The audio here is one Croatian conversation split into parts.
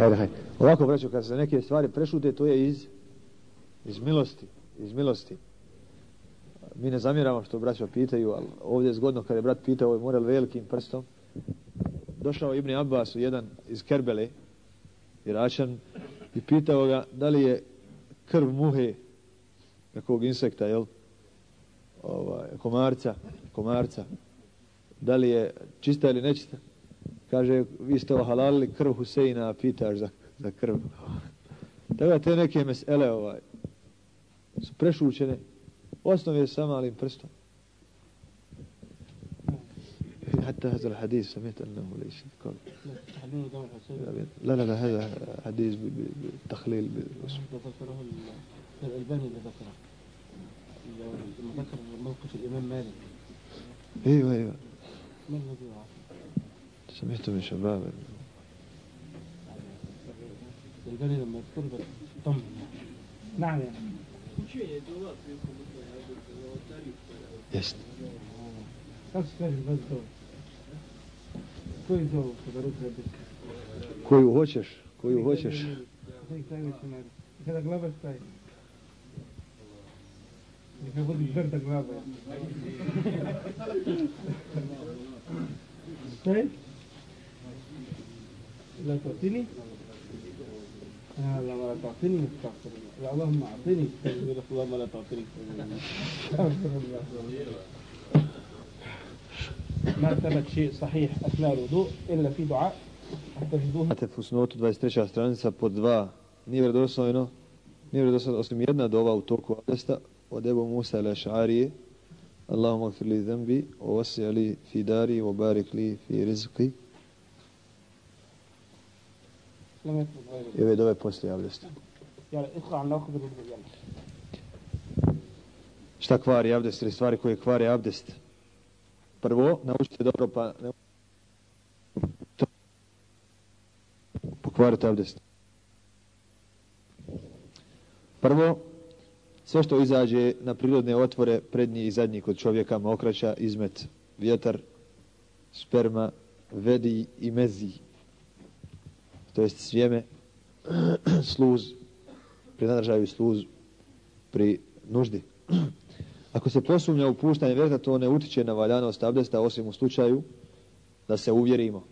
Hajde, hajde. Ovako, braćo, kad se neke stvari prešute, to je iz, iz milosti. Iz milosti. Mi ne zamjeramo što braćo pitaju, ali ovdje je zgodno kad je brat pitao ovaj moral velikim prstom. Došao Ibni Abbas jedan iz Kerbele, Iračan, i pitao ga da li je krv muhe nekog insekta, jel? Ovaj, komarca, komarca. Da li je čista ili nečista? Kaže, vi ste ohalalili krv Huseina, a pitaš za, za krv. Tako te neke mesele ovaj, su prešućene. Osnov je sa malim prstom. حتى هذا الحديث سمعت أنه ليس قال لا لا لا هذا حديث بالتخليل ذكره الألباني اللي ذكره لما ذكر موقف الإمام مالك إيوه إيوه ما الذي وعى سمعت من شباب الألباني لما يذكر طم نعم يعني jest Kako se kaže bez to? Koji zovu kada ruke bez? koju hoćeš koju hoćeš Nek najveći narod. Kada glava staje. Neka bude tvrda glava. Staje? آه، لا تعطيني اللهم لا تعطيني مستغفر اللهم أعطيني. اللهم لا تعطيني. ما ثبت شيء صحيح أثناء الوضوء إلا في دعاء. تجدوه في فوسنوت 23 سترانسا بو 2 نيفر دوسوينو nije vredosad osim لم يثبت غيره i ove dove poslije abdesta يلا ادخل على ناخذ الوضوء يلا šta kvari abdest ili stvari koje kvari abdest prvo naučite dobro pa ne... To- pokvarite abdest prvo sve što izađe na prirodne otvore prednji i zadnji kod čovjeka mokraća izmet vjetar sperma vedi i mezi to jest svijeme sluz pri nadržaju sluz pri nuždi ako se posumnja u puštanje to ne utiče na valjanost abdesta, osim u slučaju da se uvjerimo.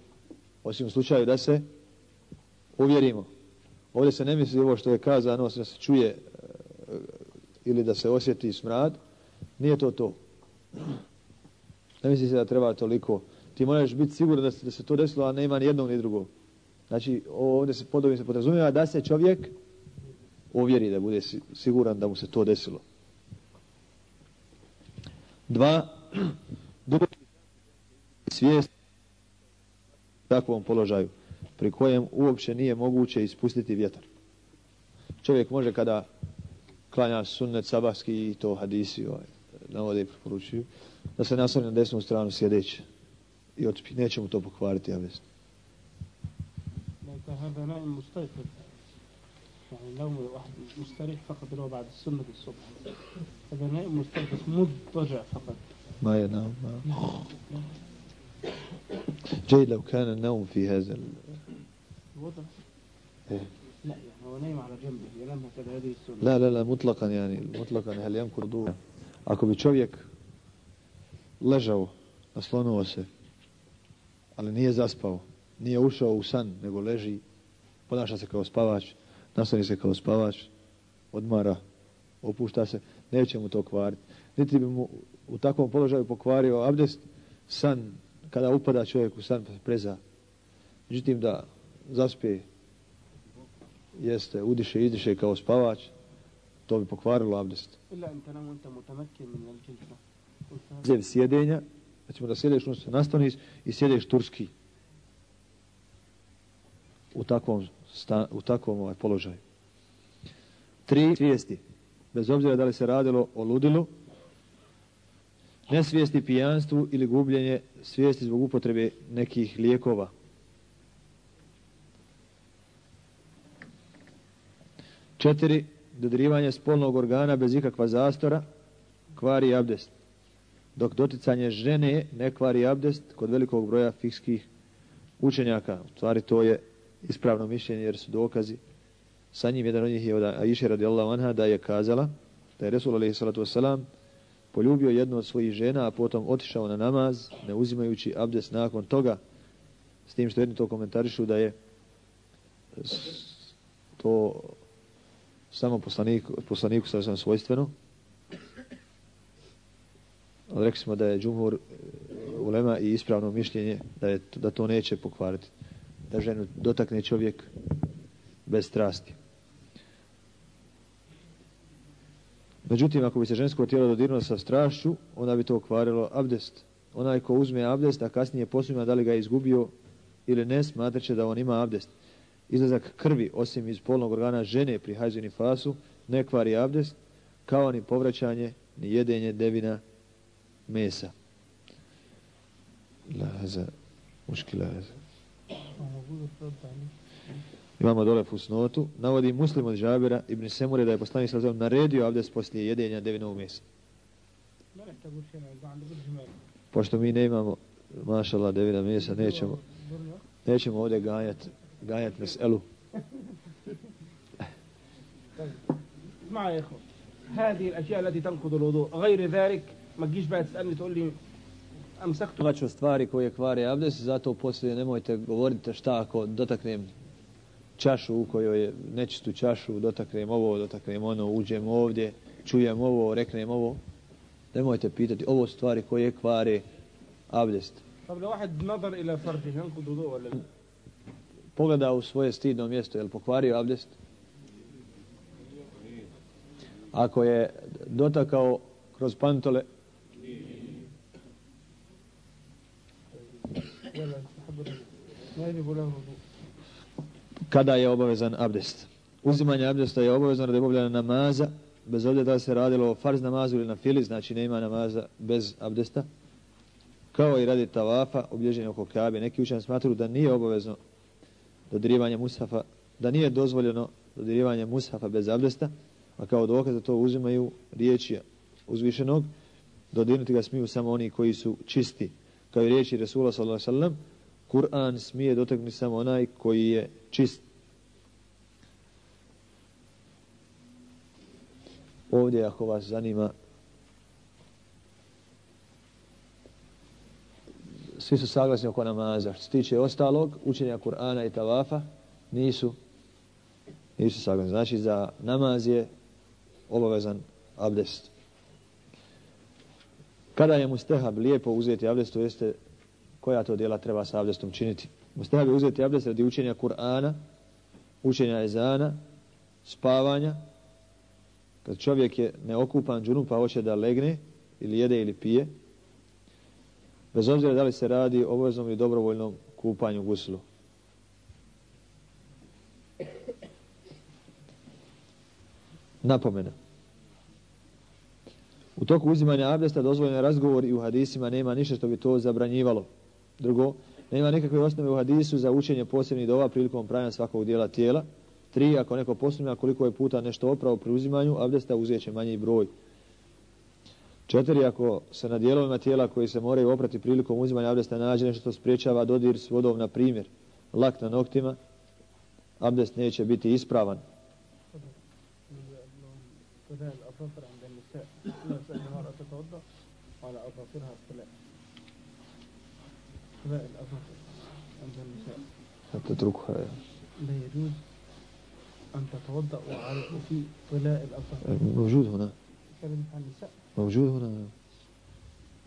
Osim u slučaju da se uvjerimo. Ovdje se ne misli ovo što je kazano, da se čuje e, ili da se osjeti smrad. Nije to to. Ne misli se da treba toliko. Ti moraš biti siguran da se, da se to desilo, a nema ni jednog ni drugog. Znači, ovdje se podobno se podrazumijeva da se čovjek uvjeri, da bude si- siguran da mu se to desilo. Dva, duboki svijest takvom položaju pri kojem uopće nije moguće ispustiti vjetar. Čovjek može kada klanja sunnet sabahski i to hadisi ovaj, navode i preporučuju, da se nasloni na desnu stranu sjedeći i otspi. Neće mu to pokvariti, ja mislim. لأن هذا نائم مستيقظ. يعني نوم واحد مستريح فقط اللي هو بعد السنة الصبح. هذا نائم مستيقظ مضطجع فقط. ما ينام ما. جيد لو كان النوم في هذا ال... الوضع؟ إيه. لا يعني هو نايم على جنبه ينام هكذا هذه السنة. لا لا لا مطلقا يعني مطلقا. هل يمكر دور ako bi čovjek ležao naslonuo se ali nije zaspao nije ušao u san, nego leži, ponaša se kao spavač, nastavi se kao spavač, odmara, opušta se, neće mu to kvariti. Niti bi mu u takvom položaju pokvario abdest, san, kada upada čovjek u san, preza. Međutim, da zaspije, jeste, udiše, izdiše kao spavač, to bi pokvarilo abdest. Zev sjedenja, recimo da sjedeš, nastaniš i sjedeš turski u takvom, sta, u takvom ovaj, položaju. Tri svijesti, bez obzira da li se radilo o ludilu, nesvijesti, pijanstvu ili gubljenje svijesti zbog upotrebe nekih lijekova. Četiri, dodirivanje spolnog organa bez ikakva zastora, kvari abdest dok doticanje žene ne kvari abdest kod velikog broja fikskih učenjaka. U stvari to je ispravno mišljenje jer su dokazi. Sa njim jedan od njih je od Aisha radijallahu anha da je kazala da je Resul alaihi salatu wasalam poljubio jednu od svojih žena, a potom otišao na namaz, ne uzimajući abdest nakon toga, s tim što jedni to komentarišu da je to samo poslaniku, poslaniku sa svojstveno. Ali rekli smo da je džumhur e, ulema i ispravno mišljenje da, je, da to neće pokvariti. Da ženu dotakne čovjek bez strasti. Međutim, ako bi se žensko tijelo dodirnulo sa strašću, onda bi to okvarilo abdest. Onaj ko uzme abdest, a kasnije posljedno da li ga je izgubio ili ne, smatrat će da on ima abdest. Izlazak krvi, osim iz polnog organa žene pri hajzini fasu, ne kvari abdest, kao ni povraćanje, ni jedenje devina mesa. Laza, muški laza. Imamo dole fusnotu. Navodi muslim od Žabira ibn Semure da je poslanik sa naredio abdest poslije jedenja devinog mesa. Pošto mi ne imamo mašala devina mesa, nećemo, nećemo ovdje ganjati ganjat meselu. اسمع يا اخوان هذه الاشياء التي تنقض الوضوء غير ذلك ما تجيش بقى تسالني تقول لي Mačo stvari koje kvare abdes, zato poslije nemojte govorite šta ako dotaknem čašu u kojoj je nečistu čašu, dotaknem ovo, dotaknem ono, uđem ovdje, čujem ovo, reknem ovo. Nemojte pitati, ovo stvari koje kvare abdest. Pogleda u svoje stidno mjesto, je li pokvario abdest? Ako je dotakao kroz pantole kada je obavezan abdest. Uzimanje abdesta je obavezno radi obavljanja namaza, bez obzira da se radilo o farz namazu ili na fili, znači nema namaza bez abdesta. Kao i radi tavafa, obilježenje oko kabe. Neki učenje smatruju da nije obavezno dodirivanje mushafa, da nije dozvoljeno dodirivanje mushafa bez abdesta, a kao dokaz da to uzimaju riječi uzvišenog, dodirnuti ga smiju samo oni koji su čisti. Kao i riječi Resula sallallahu sellem, Kur'an smije dotaknuti samo onaj koji je čist. Ovdje, ako vas zanima, svi su saglasni oko namaza. Što se tiče ostalog, učenja Kur'ana i tavafa, nisu, nisu saglasni. Znači, za namaz je obavezan abdest. Kada je mustehab lijepo uzeti abdest, to jeste koja to djela treba sa abdestom činiti. Mustahab je uzeti abdest radi učenja Kur'ana, učenja ezana, spavanja. Kad čovjek je neokupan džunu pa hoće da legne ili jede ili pije, bez obzira da li se radi o obaveznom ili dobrovoljnom kupanju guslu. Napomena. U toku uzimanja abdesta dozvoljen razgovor i u hadisima nema ništa što bi to zabranjivalo. Drugo, nema nikakve osnove u hadisu za učenje posebnih dova prilikom pranja svakog dijela tijela. Tri, ako neko posumnja koliko je puta nešto opravo pri uzimanju abdesta, uzet će manji broj. Četiri, ako se na dijelovima tijela koji se moraju oprati prilikom uzimanja abdesta nađe nešto što spriječava dodir s vodom, na primjer, lak na noktima, abdest neće biti ispravan. المرأة تتوضأ على أظافرها الطلاء فذا الأظافر عند النساء تتركها لا يجوز أن تتوضأ وعلى في طلاء الأظافر موجود هنا كلمة عن النساء موجود هنا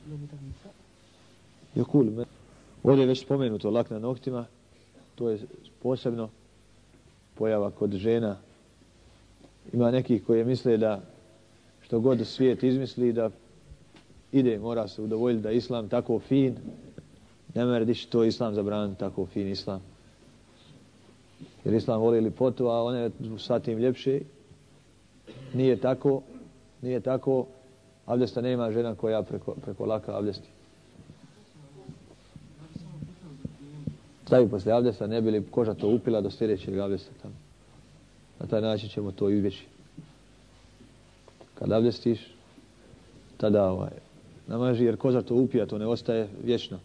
لغة النساء يقول من Ovdje je već spomenuto lak na noktima, to je posebno pojava kod žena. Ima nekih koji misle da što god svijet izmisli da ide, mora se udovoljiti da je islam tako fin, ne mora dići to islam zabraniti tako fin islam. Jer islam voli lipotu, a one sa tim ljepše. Nije tako, nije tako, abdesta nema žena koja preko, preko laka abdesti. Stavi posle abdesta, ne bi li koža to upila do sljedećeg abdesta tamo. Na taj način ćemo to izbjeći. Kad abdestiš, tada ovaj, namaži, jer koža to upija, to ne ostaje vječno.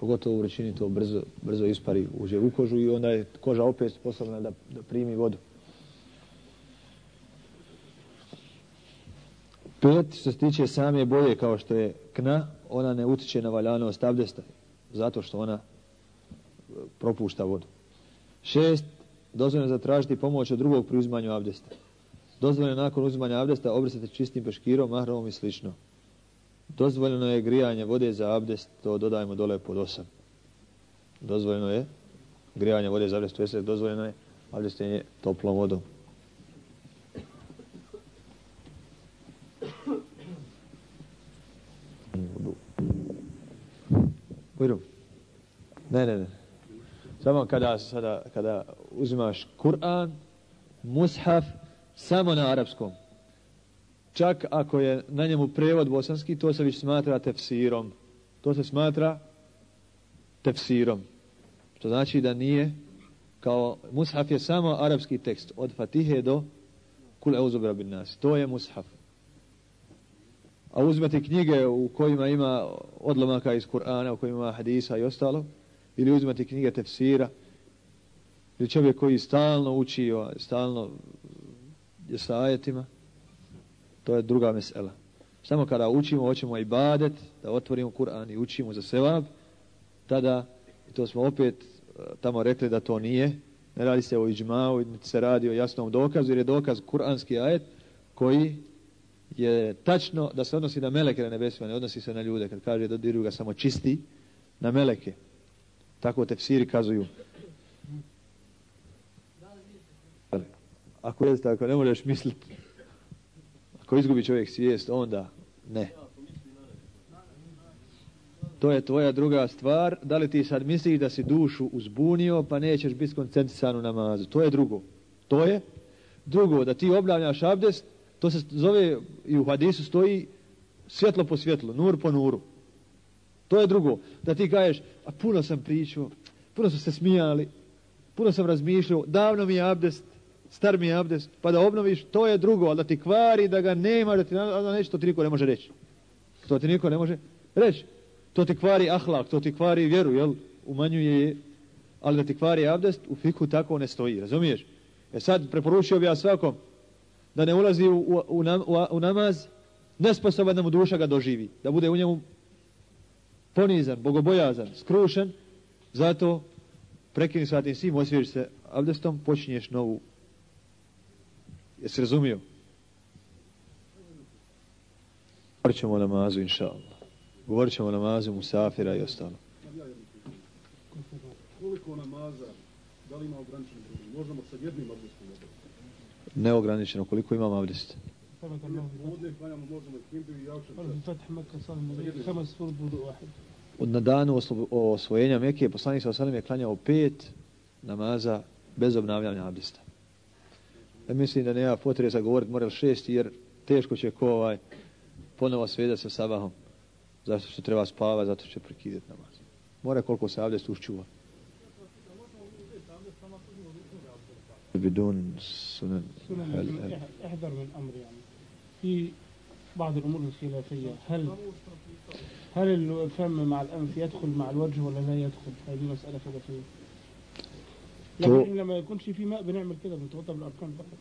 Pogotovo u vrećini to brzo, brzo ispari, uđe u kožu i onda je koža opet sposobna da, da primi vodu. Pet, što se tiče same boje kao što je kna, ona ne utiče na valjanost abdesta, zato što ona e, propušta vodu. Šest, dozvoljeno zatražiti pomoć od drugog pri uzimanju abdesta. Dozvoljeno nakon uzimanja abdesta obrisati čistim peškirom, mahramom i slično. Dozvoljeno je grijanje vode za abdest, to dodajemo dole pod osam. Dozvoljeno je grijanje vode za abdest, to je dozvoljeno je abdestenje toplom vodom. Bujrum. Ne, ne, ne. Samo kada, sada, kada uzimaš Kur'an, mushaf, samo na arapskom. Čak ako je na njemu prevod bosanski, to se već smatra tefsirom. To se smatra tefsirom. Što znači da nije kao mushaf je samo arapski tekst od Fatihe do Kul euzu bin nas. To je mushaf. A uzmete knjige u kojima ima odlomaka iz Kur'ana, u kojima ima hadisa i ostalo, ili uzmete knjige tefsira, ili čovjek koji stalno uči, stalno je sa ajetima, to je druga mesela. Samo kada učimo, hoćemo i badet, da otvorimo Kur'an i učimo za sevab, tada, i to smo opet e, tamo rekli da to nije, ne radi se o iđmau, niti se radi o jasnom dokazu, jer je dokaz kuranski ajet koji je tačno da se odnosi na meleke na nebesima, ne odnosi se na ljude. Kad kaže da diru ga samo čisti, na meleke. Tako te psiri kazuju. Ako je tako, ne možeš misliti. Ako izgubi čovjek svijest, onda ne. To je tvoja druga stvar. Da li ti sad misliš da si dušu uzbunio, pa nećeš biti skoncentrisan u namazu. To je drugo. To je drugo. Da ti obnavljaš abdest, to se zove i u hadisu stoji svjetlo po svjetlu, nur po nuru. To je drugo. Da ti kažeš, a puno sam pričao, puno su se smijali, puno sam razmišljao, davno mi je abdest, star mi je abdest, pa da obnoviš, to je drugo, ali da ti kvari, da ga nema, da ti da neće, to ti niko ne može reći. To ti niko ne može reći. To ti kvari ahlak, to ti kvari vjeru, jel? Umanjuje je, ali da ti kvari abdest, u fiku tako ne stoji, razumiješ? E sad preporučio bi ja svakom da ne ulazi u, u, u, u namaz, nesposoban da mu duša ga doživi, da bude u njemu ponizan, bogobojazan, skrušen, zato prekini sa tim svim, osviješ se abdestom, počinješ novu. Jesi razumio? Govorit ćemo o namazu, inša Allah. Govorit ćemo o namazu Musafira i ostalo. Koliko namaza, da li ima ograničen broj? Možemo sa jednim abdestom neograničeno koliko imam abdest. Od na danu osvojenja Mekije poslanik sa osanem je klanjao pet namaza bez obnavljanja abdesta. Mislim da nema potrebe sa govoriti moral šest jer teško će ko ovaj ponovo svedati sa sabahom zato što treba spava, zato će prekidati namaz. Mora koliko se abdest uščuva. بدون سنن سنن هل احذر من أمر يعني في بعض الأمور الخلافيه هل هل الفم مع الانف يدخل مع الوجه ولا لا يدخل؟ هذه مساله خلافيه. To,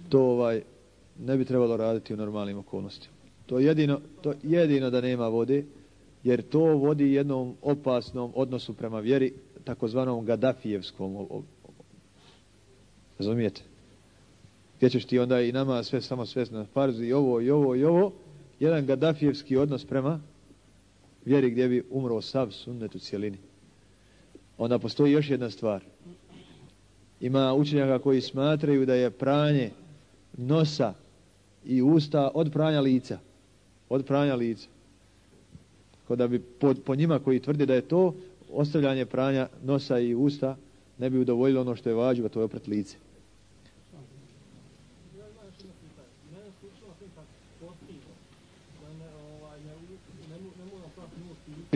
to ovaj, ne bi trebalo raditi u normalnim okolnostima. To jedino, to jedino da nema vode, jer to vodi jednom opasnom odnosu prema vjeri, takozvanom Gaddafijevskom. Razumijete? Gdje ćeš ti onda i nama sve samo svest na farzi, i ovo, i ovo, i ovo. Jedan Gaddafijevski odnos prema vjeri gdje bi umro sav sunnet u cijelini. Onda postoji još jedna stvar. Ima učenjaka koji smatraju da je pranje nosa i usta od pranja lica. Od pranja lica. Kod da bi po, po njima koji tvrde da je to ostavljanje pranja nosa i usta ne bi udovoljilo ono što je vađivo, to je opret lice.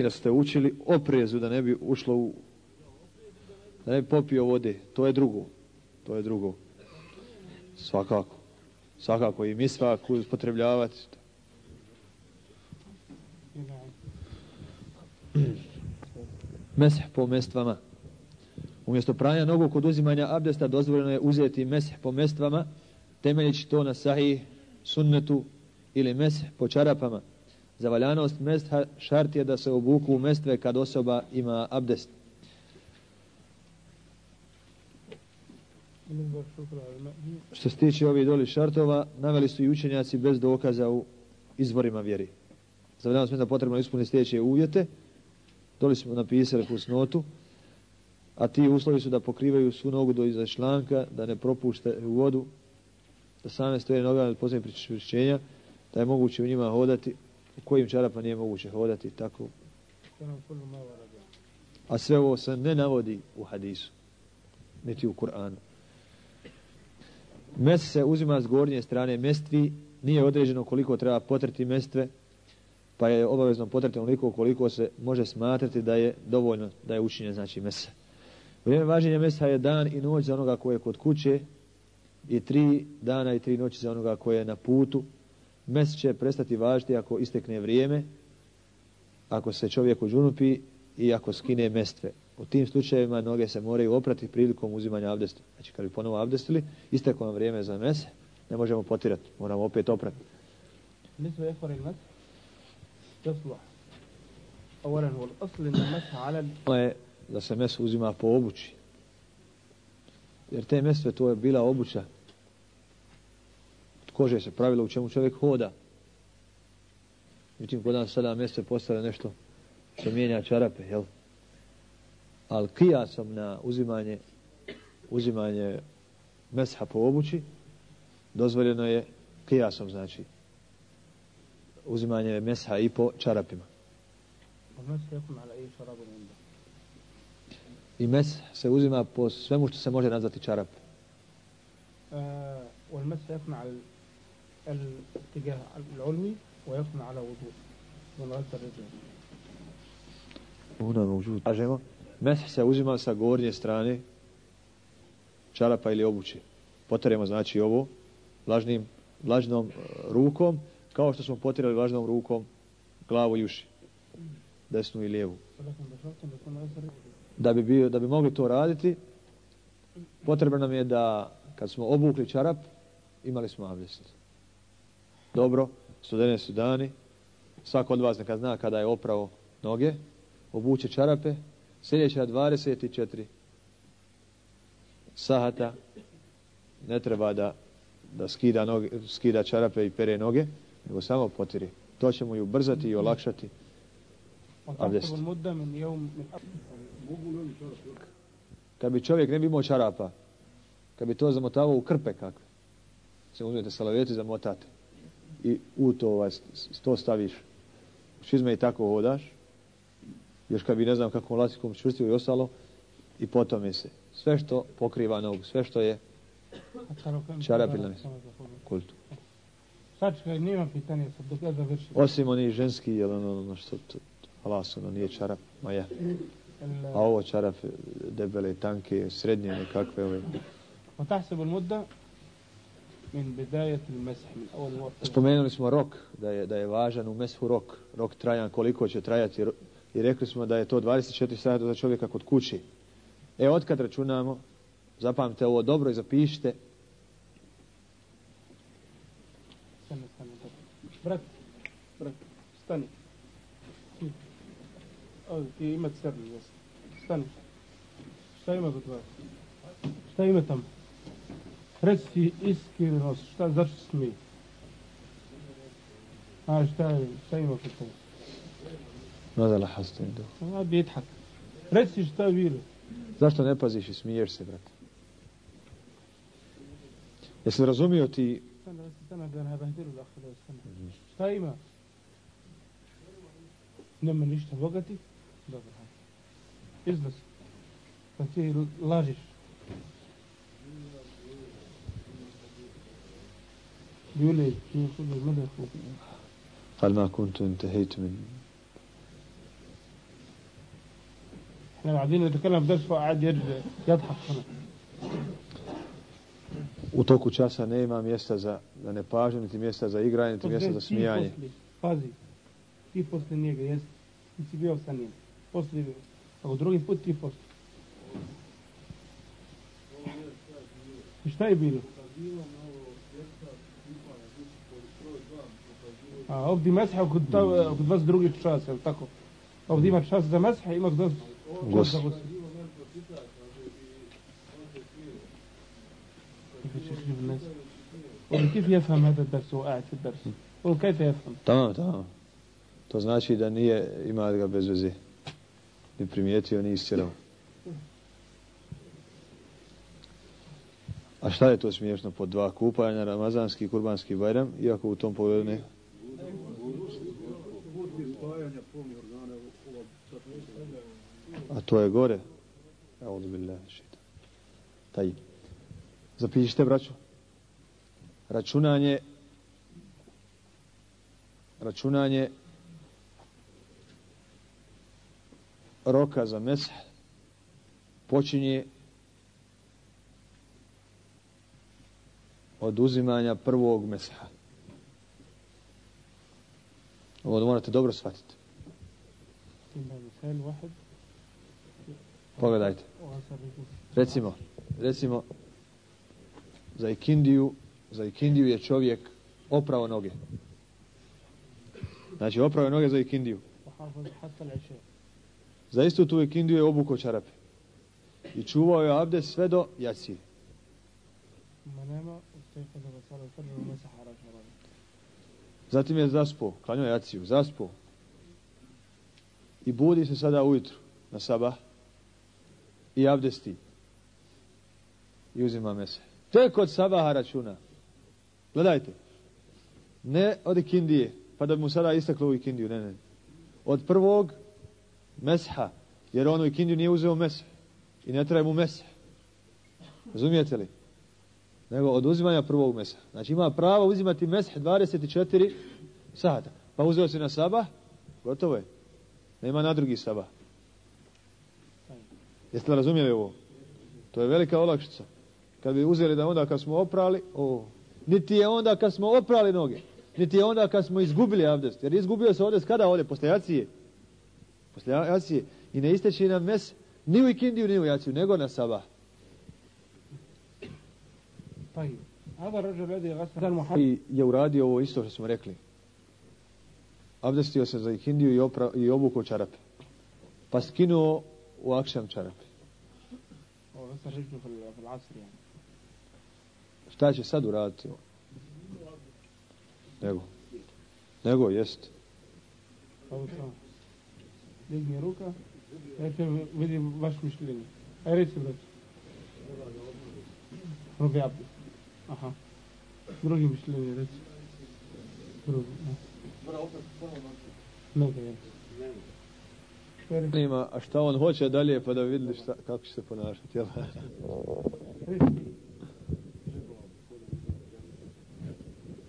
da ste učili oprezu da ne bi ušlo u da ne bi popio vode to je drugo to je drugo svakako svakako i mi svako upotrebljavati Mesih po mestvama. Umjesto pranja nogu kod uzimanja abdesta dozvoljeno je uzeti mesih po mestvama, temeljići to na sahih, sunnetu ili mesih po čarapama. Za valjanost mestha šart je da se obuku u mestve kad osoba ima abdest. Što se tiče ovih doli šartova, naveli su i učenjaci bez dokaza u izvorima vjeri. Za smo da potrebno ispuniti sljedeće uvjete. Doli smo napisali fusnotu, a ti uslovi su da pokrivaju svu nogu do iza članka, da ne propušte u vodu, da same stoje noga od posljednjeg pričešćenja, da je moguće u njima hodati, u kojim čarapa nije moguće hodati, tako. A sve ovo se ne navodi u hadisu, niti u Kur'anu. Mes se uzima s gornje strane mestvi, nije određeno koliko treba potreti mestve, pa je obavezno potreti onoliko koliko se može smatrati da je dovoljno da je učinjen, znači mesa. Vrijeme važenja mesa je dan i noć za onoga koje je kod kuće i tri dana i tri noći za onoga koje je na putu. Mes će prestati važiti ako istekne vrijeme, ako se čovjek uđunupi i ako skine mestve. U tim slučajevima noge se moraju oprati prilikom uzimanja abdesta. Znači kad bi ponovo abdestili, isteklo nam vrijeme za mese, ne možemo potirati, moramo opet oprati. بالنسبة لإخوان المسح يصلح أولا هو الأصل أن المسح على ال- Ono je da se meso uzima po obući. Jer te mestve to je bila obuća. Od kože se pravilo u čemu čovjek hoda. Međutim, kod nas sada mestve postale nešto što mijenja čarape, jel? Ali kijasom na uzimanje uzimanje mesha po obući dozvoljeno je kijasom, znači uzimanje mesha i po čarapima. والمسح يكون على أي شراب عنده I mes se uzima po svemu što se može nazvati čarap. آه والمسح يكون على ال- الاتجاه العلوي ويكون على وضوء من غسل الرجل Una موجود. Kažemo, Mes se uzima sa gornje strane čarapa ili obuće. Poteremo znači ovo vlažnim, vlažnom e, rukom, kao što smo potirali vlažnom rukom glavu i uši, desnu i lijevu. Da bi, bio, da bi mogli to raditi, potrebno nam je da kad smo obukli čarap, imali smo abdest. Dobro, studene su dani, svako od vas neka zna kada je oprao noge, obuče čarape, Sljedeća 24 sahata. Ne treba da, da skida, noge, skida čarape i pere noge, nego samo potiri. To će mu i ubrzati i olakšati. Kad bi čovjek ne bi imao čarapa, kad bi to zamotavao u krpe kakve, se uzmete salavetu zamotate. I u to ovaj, to staviš, šizme i tako hodaš, još kad bi ne znam kakvom latikom čvrstio i ostalo, i potom je se. Sve što pokriva nogu, sve što je حتى لو كان شراب كما بالله. تقول. kultu. Sad kad nema pitanja, sad dok ja završim. Osim oni ženski, jel ono, ono što, to, halas, ono nije čarap, ma ja. ال- A ovo čarap debele, tanke, srednje nekakve, ove. وتحسب المدة من بداية المسح من أول وقت Spomenuli smo rok, da je, da je važan u meshu rok, rok trajan koliko će trajati ro- i rekli smo da je to 24 sata za čovjeka kod kući. E, otkad računamo, zapamte ovo dobro i zapišite. Brat, brat, stani. O, ti ima crni, jesu. Stani. Šta ima kod vas? Šta ima tamo? Reci ti iskrenost, šta, zašto smije? A šta, ima kod tebe? ماذا لاحظت عنده؟ قاعد بيضحك Reci šta vjeruje. Zašto ne paziš i smiješ se, brate? Jesi razumio ti... Šta ima? Nema ništa bogati? Dobro. Iznos. Pa ti lažiš. يولي يقول لنا هل ما كنت انتهيت من احنا قاعدين نتكلم في درس وقاعد يرد- يضحك هنا u toku časa nema mjesta za, za nepažnju, niti mjesta za igranje, niti mjesta za Ti smijanje. poslije, pazi, ti poslije njega, jes, ti si bio sa njim, poslije Ako drugi put 3%. I šta je bilo? A ovdje mesha kod, ta- kod vas drugi čas, je li tako? Ovdje ima čas za mesha, ima kod vas čas Gos. za gusl. قل كيف يفهم هذا الدرس وهو قاعد في الدرس؟ قل كيف يفهم؟ Tamo, tamo. To znači da nije, ima ga bez veze. Ni primijetio, ni istirao. A šta je to smiješno po dva kupanja, ramazanski i kurbanski bajram, iako u tom pogledu ne? A to je gore. Taj. Zapišite, braću. Računanje računanje roka za mesah počinje od uzimanja prvog mesaha. Ovo morate dobro shvatiti. Pogledajte. Recimo, recimo za ikindiju, za ikindiju je čovjek oprao noge. Znači oprao je noge za ikindiju. Za istu tu ikindiju je obuko čarape. I čuvao je abdes sve do jacije. Zatim je zaspo, klanio jaciju, zaspo. I budi se sada ujutru na sabah i abdesti. I uzima mese. Tek od sabaha računa. Gledajte. Ne od ikindije, pa da bi mu sada isteklo u ikindiju, ne, ne. Od prvog mesha, jer on u ikindiju nije uzeo mese. I ne treba mu mese. Razumijete li? nego od uzimanja prvog mesa. Znači ima pravo uzimati mesah 24 sata. Pa uzeo si na sabah, gotovo je. Nema na drugi sabah. Jeste li razumjeli ovo? To je velika olakšica. Kad bi uzeli da onda kad smo oprali, o, niti je onda kad smo oprali noge, niti je onda kad smo izgubili avdest. Jer izgubio se ovdje kada ovdje? Posle jacije. Posle jacije. I ne isteći nam mes ni u ikindiju, ni u jaciju, nego na Saba. I je uradio ovo isto što smo rekli. Abdestio se za ikindiju i, opra, i obuko čarape. Pa skinuo u akšam čarape. وغسل رجله في ال- في العصر يعني Šta će sad uraditi? Nego. Nego, jest. طيب تمام digne ruka Dajte vidim vaš mišljenje. Aj reci brać. Robi abdest. Aha. Drugi mišljenje reci. Drugi. Ne. Noga je. Veri. Ima, a šta on hoće dalje pa da vidjeli šta, kako će se ponašati. Jel?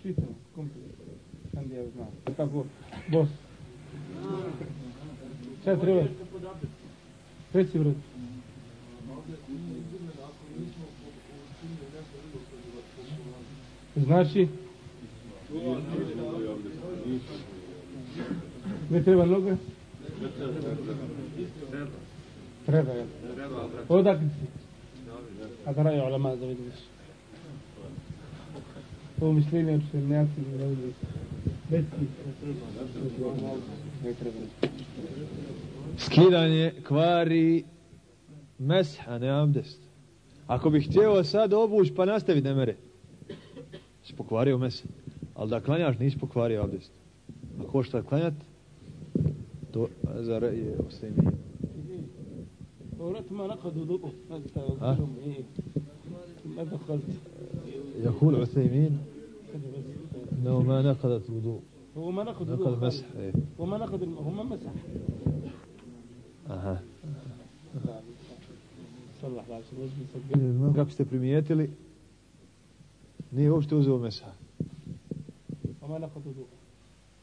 Čitam, ja znam. Tako, bos. Šta treba? Reci. Znači? Ne treba noga? Treba, je. Odakle si? Ako raju ulema da vidiš. Ovo mišljenje od šemljaci da vidiš. Betki. Ne treba. Skidanje kvari mesha, a ne abdest. Ako bih htjeo sad obuć pa nastavi ne mere. Si pokvario mese. Ali da klanjaš nisi pokvario abdest. Ako je klanjati, هذا رأي أسامي ورأت ما نقضوا ضوء ما دخلت؟ يقول عثيمين إنه ما نقضت الوضوء. هو ما نقض نقض مسح إيه. هو ما نقض هو ما مسح. أها. صلح Kako ste primijetili, nije uopšte uzeo mesa.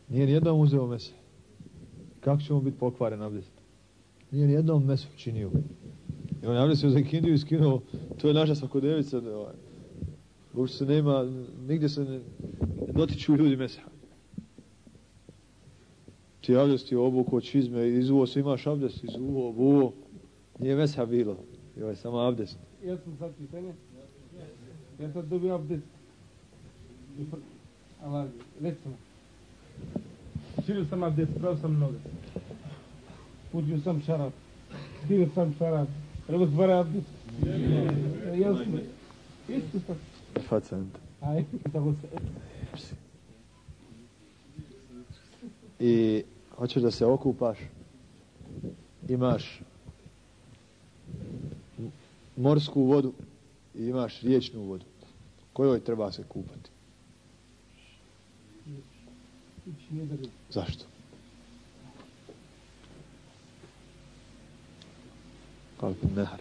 Nije nijednom uzeo mesa. Kako će mu biti pokvaren abdest? Nije nijednom mesu činio. I on je abdestio za kindiju i skinuo, to je naša svakodnevica. da, Ovaj. Uopšte se nema, nigdje se ne, ne dotiču ljudi mesa. ti abdesti obuko čizme, izuvo se imaš abdest, izuvo, obuvo. Nije mesha bilo, ovo je samo abdest. Jesam sad pitanje? Ja sad dobio abdest. I pr- Allah, recimo. Skinuo sam abdest, prao sam noge. Pudio sam šaraf. Skinuo sam šaraf. Treba stvara abdest. Jasno. Isto. Facent. Aj, tako se. I hoćeš da se okupaš, imaš morsku vodu i imaš riječnu vodu. Kojoj treba se kupati? Zašto? Kalpun nehar.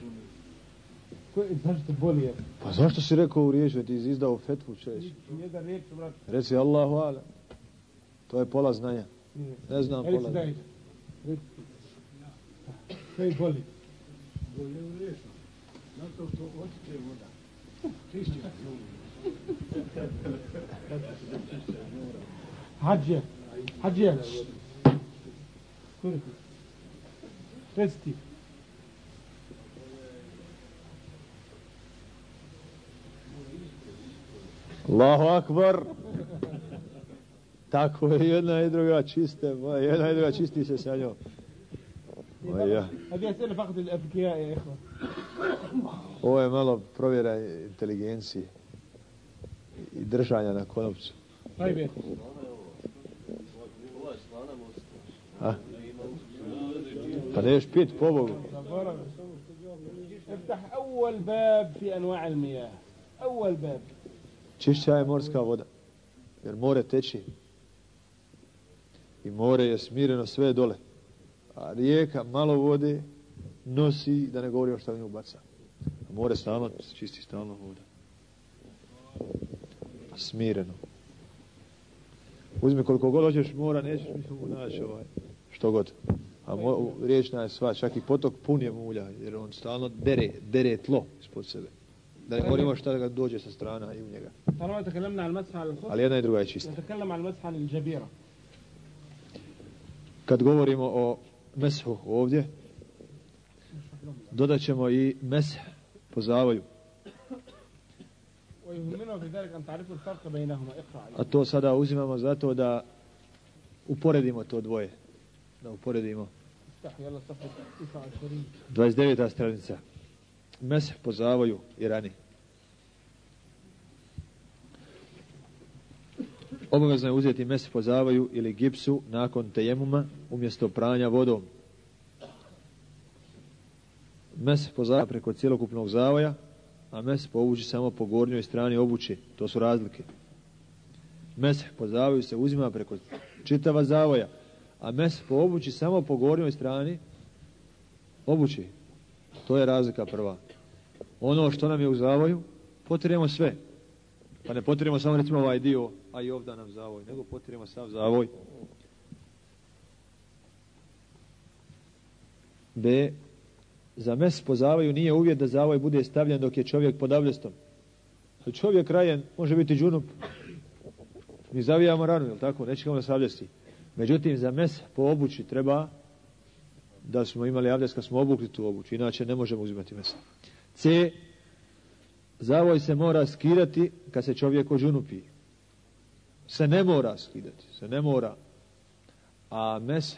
Zašto boli je? Pa zašto si rekao u riječi, ti si izdao fetvu češ? Ići nije da riječ, brat. Reci Allahu ala. To je pola znanja. Ne znam Reci pola. daj. Reci. Sve boli. Hađe. Hađe. Kuri. Reci ti. Allahu akbar. Tako je jedna i druga čiste, moja, jedna i druga čisti se sa njom. Moja. هذه أسئلة فقط للأذكياء يا إخوة Ovo je malo provjera inteligencije i držanja na konopcu. طيب يا إخوة A? Pa neš pit po Bogu. زفارة. افتح أول باب في أنواع المياه أول باب Čišća je morska voda. Jer more teči. I more je smireno sve dole. A rijeka malo vode nosi, da ne govorimo šta u nju baca. A more stalno čisti stalno voda. Smireno. Uzmi koliko god hoćeš mora, nećeš mu naći ovaj, što god. A mo, riječna je sva, čak i potok pun je mulja, jer on stalno dere, dere tlo ispod sebe. Da ne govorimo šta da ga dođe sa strana i u njega. Ali jedna i druga je čista. Kad govorimo o meshu ovdje, dodat ćemo i mesh po zavoju. A to sada uzimamo zato da uporedimo to dvoje. Da uporedimo. 29. stranica. Mesh po zavoju i rani. Obavezno je uzeti mesh po zavoju ili gipsu nakon tejemuma umjesto pranja vodom. Mes po zavoju preko cjelokupnog zavoja, a mes povući samo po gornjoj strani obuće. To su razlike. Mes po zavoju se uzima preko čitava zavoja, a mes po obući samo po gornjoj strani obući. To je razlika prva. Ono što nam je u zavoju, potiremo sve. Pa ne potiremo samo recimo ovaj dio, a i ovdje nam zavoj, nego potiremo sav zavoj. B. Za mes po zavoju nije uvjet da zavoj bude stavljen dok je čovjek pod avljestom. Čovjek rajen može biti džunup. Mi zavijamo ranu, jel tako? Nećemo nas avljesti. Međutim, za mes po obući treba da smo imali avljes kad smo obukli tu obuću. Inače ne možemo uzimati mesa. C. Zavoj se mora skidati kad se čovjek ožunupi. Se ne mora skidati. Se ne mora. A mes,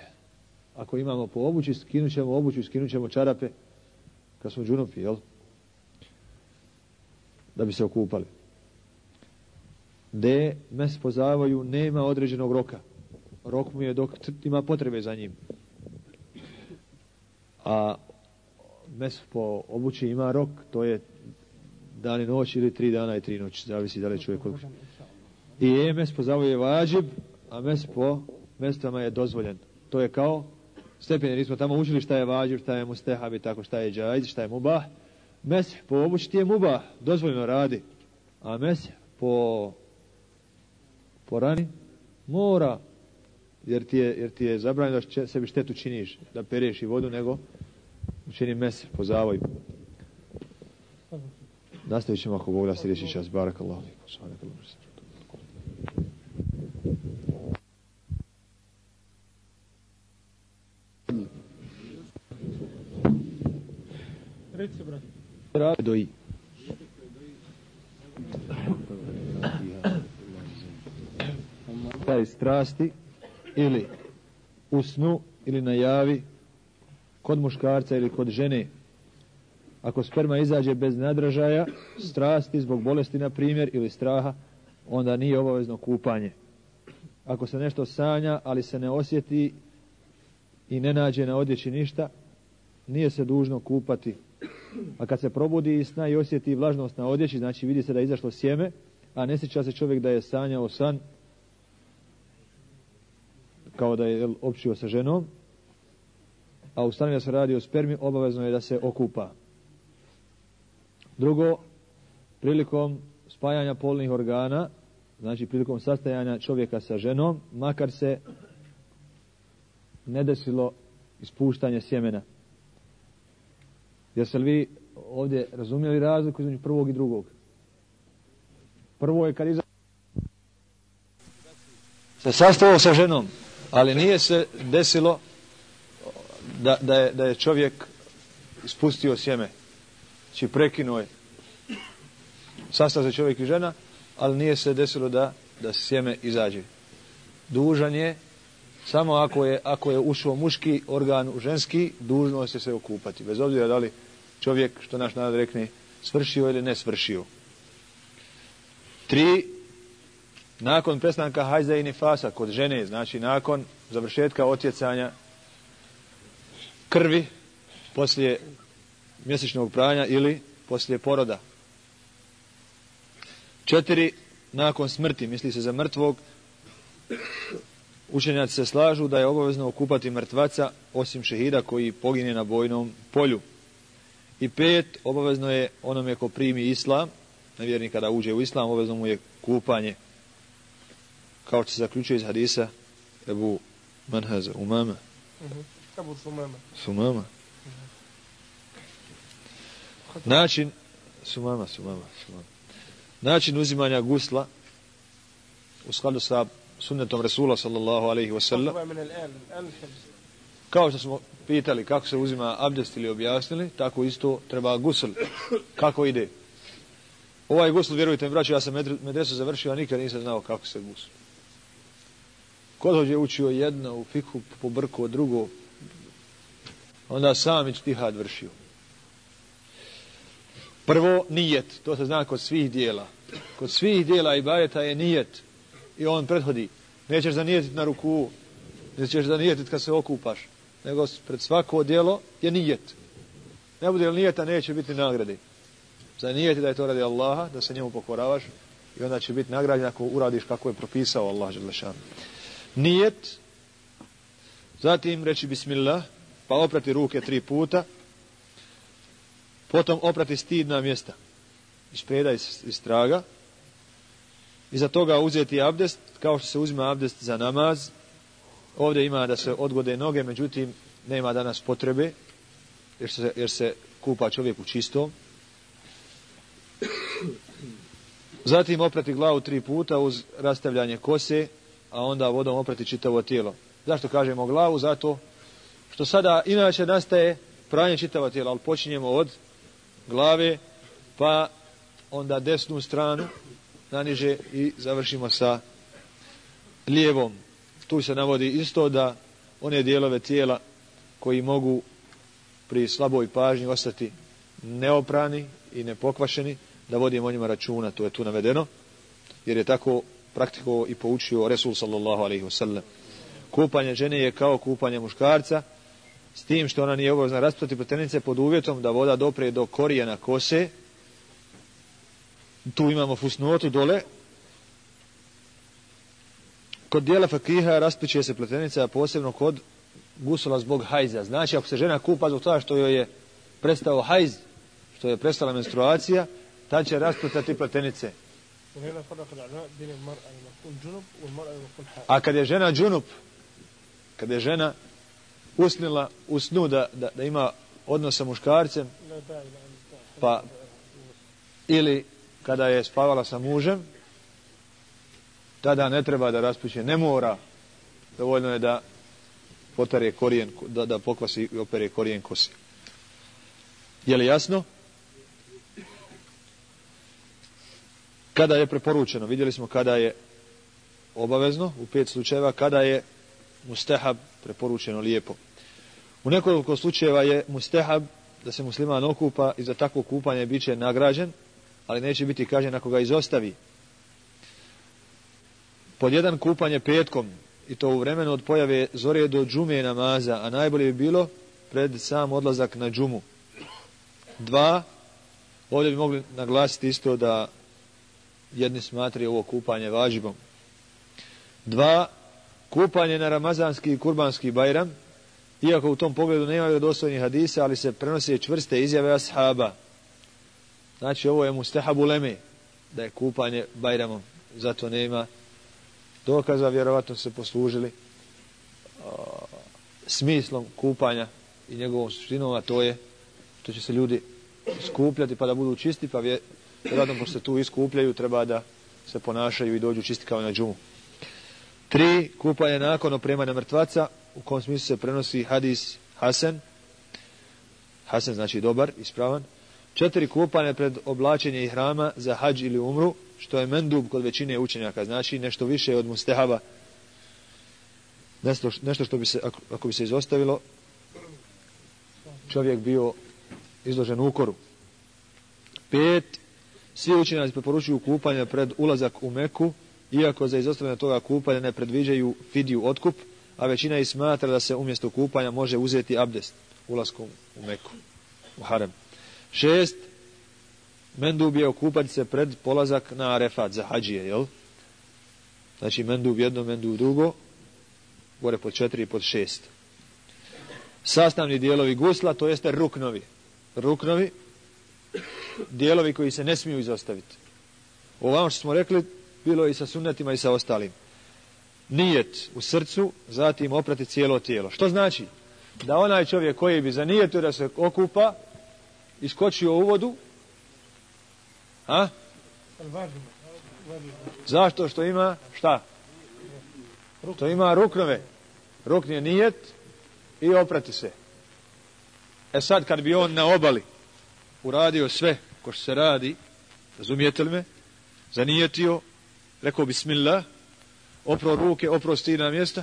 ako imamo po obući, skinut ćemo obuću, skinut ćemo čarape kad smo džunupi, jel? Da bi se okupali. D. Mes po zavoju nema određenog roka. Rok mu je dok ima potrebe za njim. A mes po obući ima rok, to je dan i noć ili tri dana i tri noći, zavisi da li je čovjek koliko. I je mes po zavoju je vađib, a mes po mestama je dozvoljen. To je kao stepen, jer nismo tamo učili šta je vađib, šta je mustehab i tako, šta je džajz, šta je mubah. Mes po obući ti je mubah, dozvoljeno radi. A mes po po rani mora jer ti je, jer ti je zabranjeno da sebi štetu činiš, da pereš i vodu, nego čini mes po zavoj. Nastavit ćemo ako Bog da sljedeći čas. Barakallahu. Recite, brate. Doji. Taj strasti ili u snu ili na javi kod muškarca ili kod žene ako sperma izađe bez nadražaja strasti zbog bolesti na primjer ili straha onda nije obavezno kupanje. Ako se nešto sanja ali se ne osjeti i ne nađe na odjeći ništa nije se dužno kupati. A kad se probudi iz sna i osjeti vlažnost na odjeći znači vidi se da je izašlo sjeme a ne sjeća se čovjek da je sanjao san kao da je općio sa ženom a u stanu da se radi o spermi obavezno je da se okupa drugo prilikom spajanja polnih organa znači prilikom sastajanja čovjeka sa ženom makar se ne desilo ispuštanje sjemena Jeste li vi ovdje razumjeli razliku između prvog i drugog? Prvo je kad iza... se sastavao sa ženom, ali nije se desilo da, da, je, da je čovjek ispustio sjeme. Znači prekinuo je. Sastav se čovjek i žena, ali nije se desilo da, da sjeme izađe. Dužan je samo ako je, ako je ušao muški organ u ženski, dužno se se okupati. Bez obzira da li čovjek, što naš narod rekne, svršio ili ne svršio. Tri, nakon prestanka hajza i nifasa kod žene, znači nakon završetka otjecanja krvi poslije mjesečnog pranja ili poslije poroda. Četiri, nakon smrti, misli se za mrtvog, učenjaci se slažu da je obavezno okupati mrtvaca osim šehida koji pogine na bojnom polju. I pet, obavezno je onome ko primi islam, nevjernik kada uđe u islam, obavezno mu je kupanje. Kao što se zaključuje iz hadisa Ebu Manhaza, umama. Mhm. Ebu Sumama. Sumama. Način, sumama, sumama, sumama. Način uzimanja gusla u skladu sa sunnetom Resula sallallahu alaihi wa sallam. Kao što smo pitali kako se uzima abdest ili objasnili, tako isto treba gusl. Kako ide? Ovaj gusl, vjerujte mi, braću, ja sam medresu završio, a nikad nisam znao kako se gusl. Kod hođe učio jedno, u fiku po brku, drugo, onda sam i štihad vršio. Prvo, nijet, to se zna kod svih dijela. Kod svih dijela i bajeta je nijet. I on prethodi. Nećeš zanijetiti na ruku, nećeš zanijetiti kad se okupaš nego pred svako djelo je nijet. Ne bude li nijeta, neće biti nagrade. Za nijeti da je to radi Allaha, da se njemu pokoravaš i onda će biti nagrađen ako uradiš kako je propisao Allah. Nijet, zatim reći bismillah, pa oprati ruke tri puta, potom oprati stidna mjesta, iz, iz traga, iza toga uzeti abdest, kao što se uzima abdest za namaz, Ovdje ima da se odgode noge, međutim nema danas potrebe jer se, jer se kupa čovjek u čistom. Zatim oprati glavu tri puta uz rastavljanje kose, a onda vodom oprati čitavo tijelo. Zašto kažemo glavu? Zato što sada inače nastaje pranje čitavo tijela, ali počinjemo od glave, pa onda desnu stranu naniže i završimo sa lijevom tu se navodi isto da one dijelove tijela koji mogu pri slaboj pažnji ostati neoprani i nepokvašeni, da vodimo o njima računa, to je tu navedeno, jer je tako praktiko i poučio Resul sallallahu alaihi wasallam. Kupanje žene je kao kupanje muškarca, s tim što ona nije obavezna rasprati pretenice pod uvjetom da voda dopre do korijena kose, tu imamo fusnotu dole, Kod dijela fakiha raspiće se pletenica, posebno kod gusula zbog hajza. Znači, ako se žena kupa zbog toga što joj je prestao hajz, što je prestala menstruacija, tad će raspletati pletenice. A kad je žena džunup, kad je žena usnila u snu da, da, da ima odnos sa muškarcem, pa ili kada je spavala sa mužem, tada ne treba da raspuće, ne mora, dovoljno je da potare korijen, da, da pokvasi i opere korijen kosi. Je li jasno? Kada je preporučeno? Vidjeli smo kada je obavezno, u pet slučajeva, kada je mustehab preporučeno lijepo. U nekoliko slučajeva je mustehab da se musliman okupa i za takvo kupanje bit će nagrađen, ali neće biti kažen ako ga izostavi. Pod jedan kupanje petkom, i to u vremenu od pojave zore do džume namaza, a najbolje bi bilo pred sam odlazak na džumu. Dva, ovdje bi mogli naglasiti isto da jedni smatraju ovo kupanje važibom. Dva, kupanje na ramazanski i kurbanski bajram, iako u tom pogledu nema vjerodostojnih hadisa, ali se prenose čvrste izjave ashaba. Znači ovo je mustehabu leme, da je kupanje bajramom, zato nema dokaza, vjerovatno se poslužili smislom kupanja i njegovom suštinom, a to je to će se ljudi skupljati pa da budu čisti, pa vjerojatno pošto se tu iskupljaju, treba da se ponašaju i dođu čisti kao na džumu. Tri, kupanje nakon opremanja mrtvaca, u kom smislu se prenosi hadis Hasan, Hasan znači dobar, ispravan. Četiri, kupanje pred oblačenje i hrama za hađ ili umru, što je mendub kod većine učenjaka, znači nešto više od mustehaba, nešto, nešto što bi se, ako, ako bi se izostavilo, čovjek bio izložen ukoru. Pet, svi učenjaci preporučuju kupanje pred ulazak u Meku, iako za izostavljanje toga kupanja ne predviđaju fidiju otkup, a većina i smatra da se umjesto kupanja može uzeti abdest ulaskom u Meku, u Harem. Šest, mendub je okupati se pred polazak na Arefat za hađije, jel? Znači mendub jedno, mendub drugo, gore pod četiri i pod šest. Sastavni dijelovi gusla, to jeste ruknovi. Ruknovi, dijelovi koji se ne smiju izostaviti. Ovo što smo rekli, bilo i sa sunnetima i sa ostalim. Nijet u srcu, zatim oprati cijelo tijelo. Što znači? Da onaj čovjek koji bi zanijetio da se okupa, iskočio u vodu, a? Zašto? Što ima, šta? Što ima ruknove. Rukn je nijet i oprati se. E sad kad bi on na obali uradio sve ko što se radi, razumijete li me, zanijetio, rekao bismillah, opro ruke, opro stina mjesta,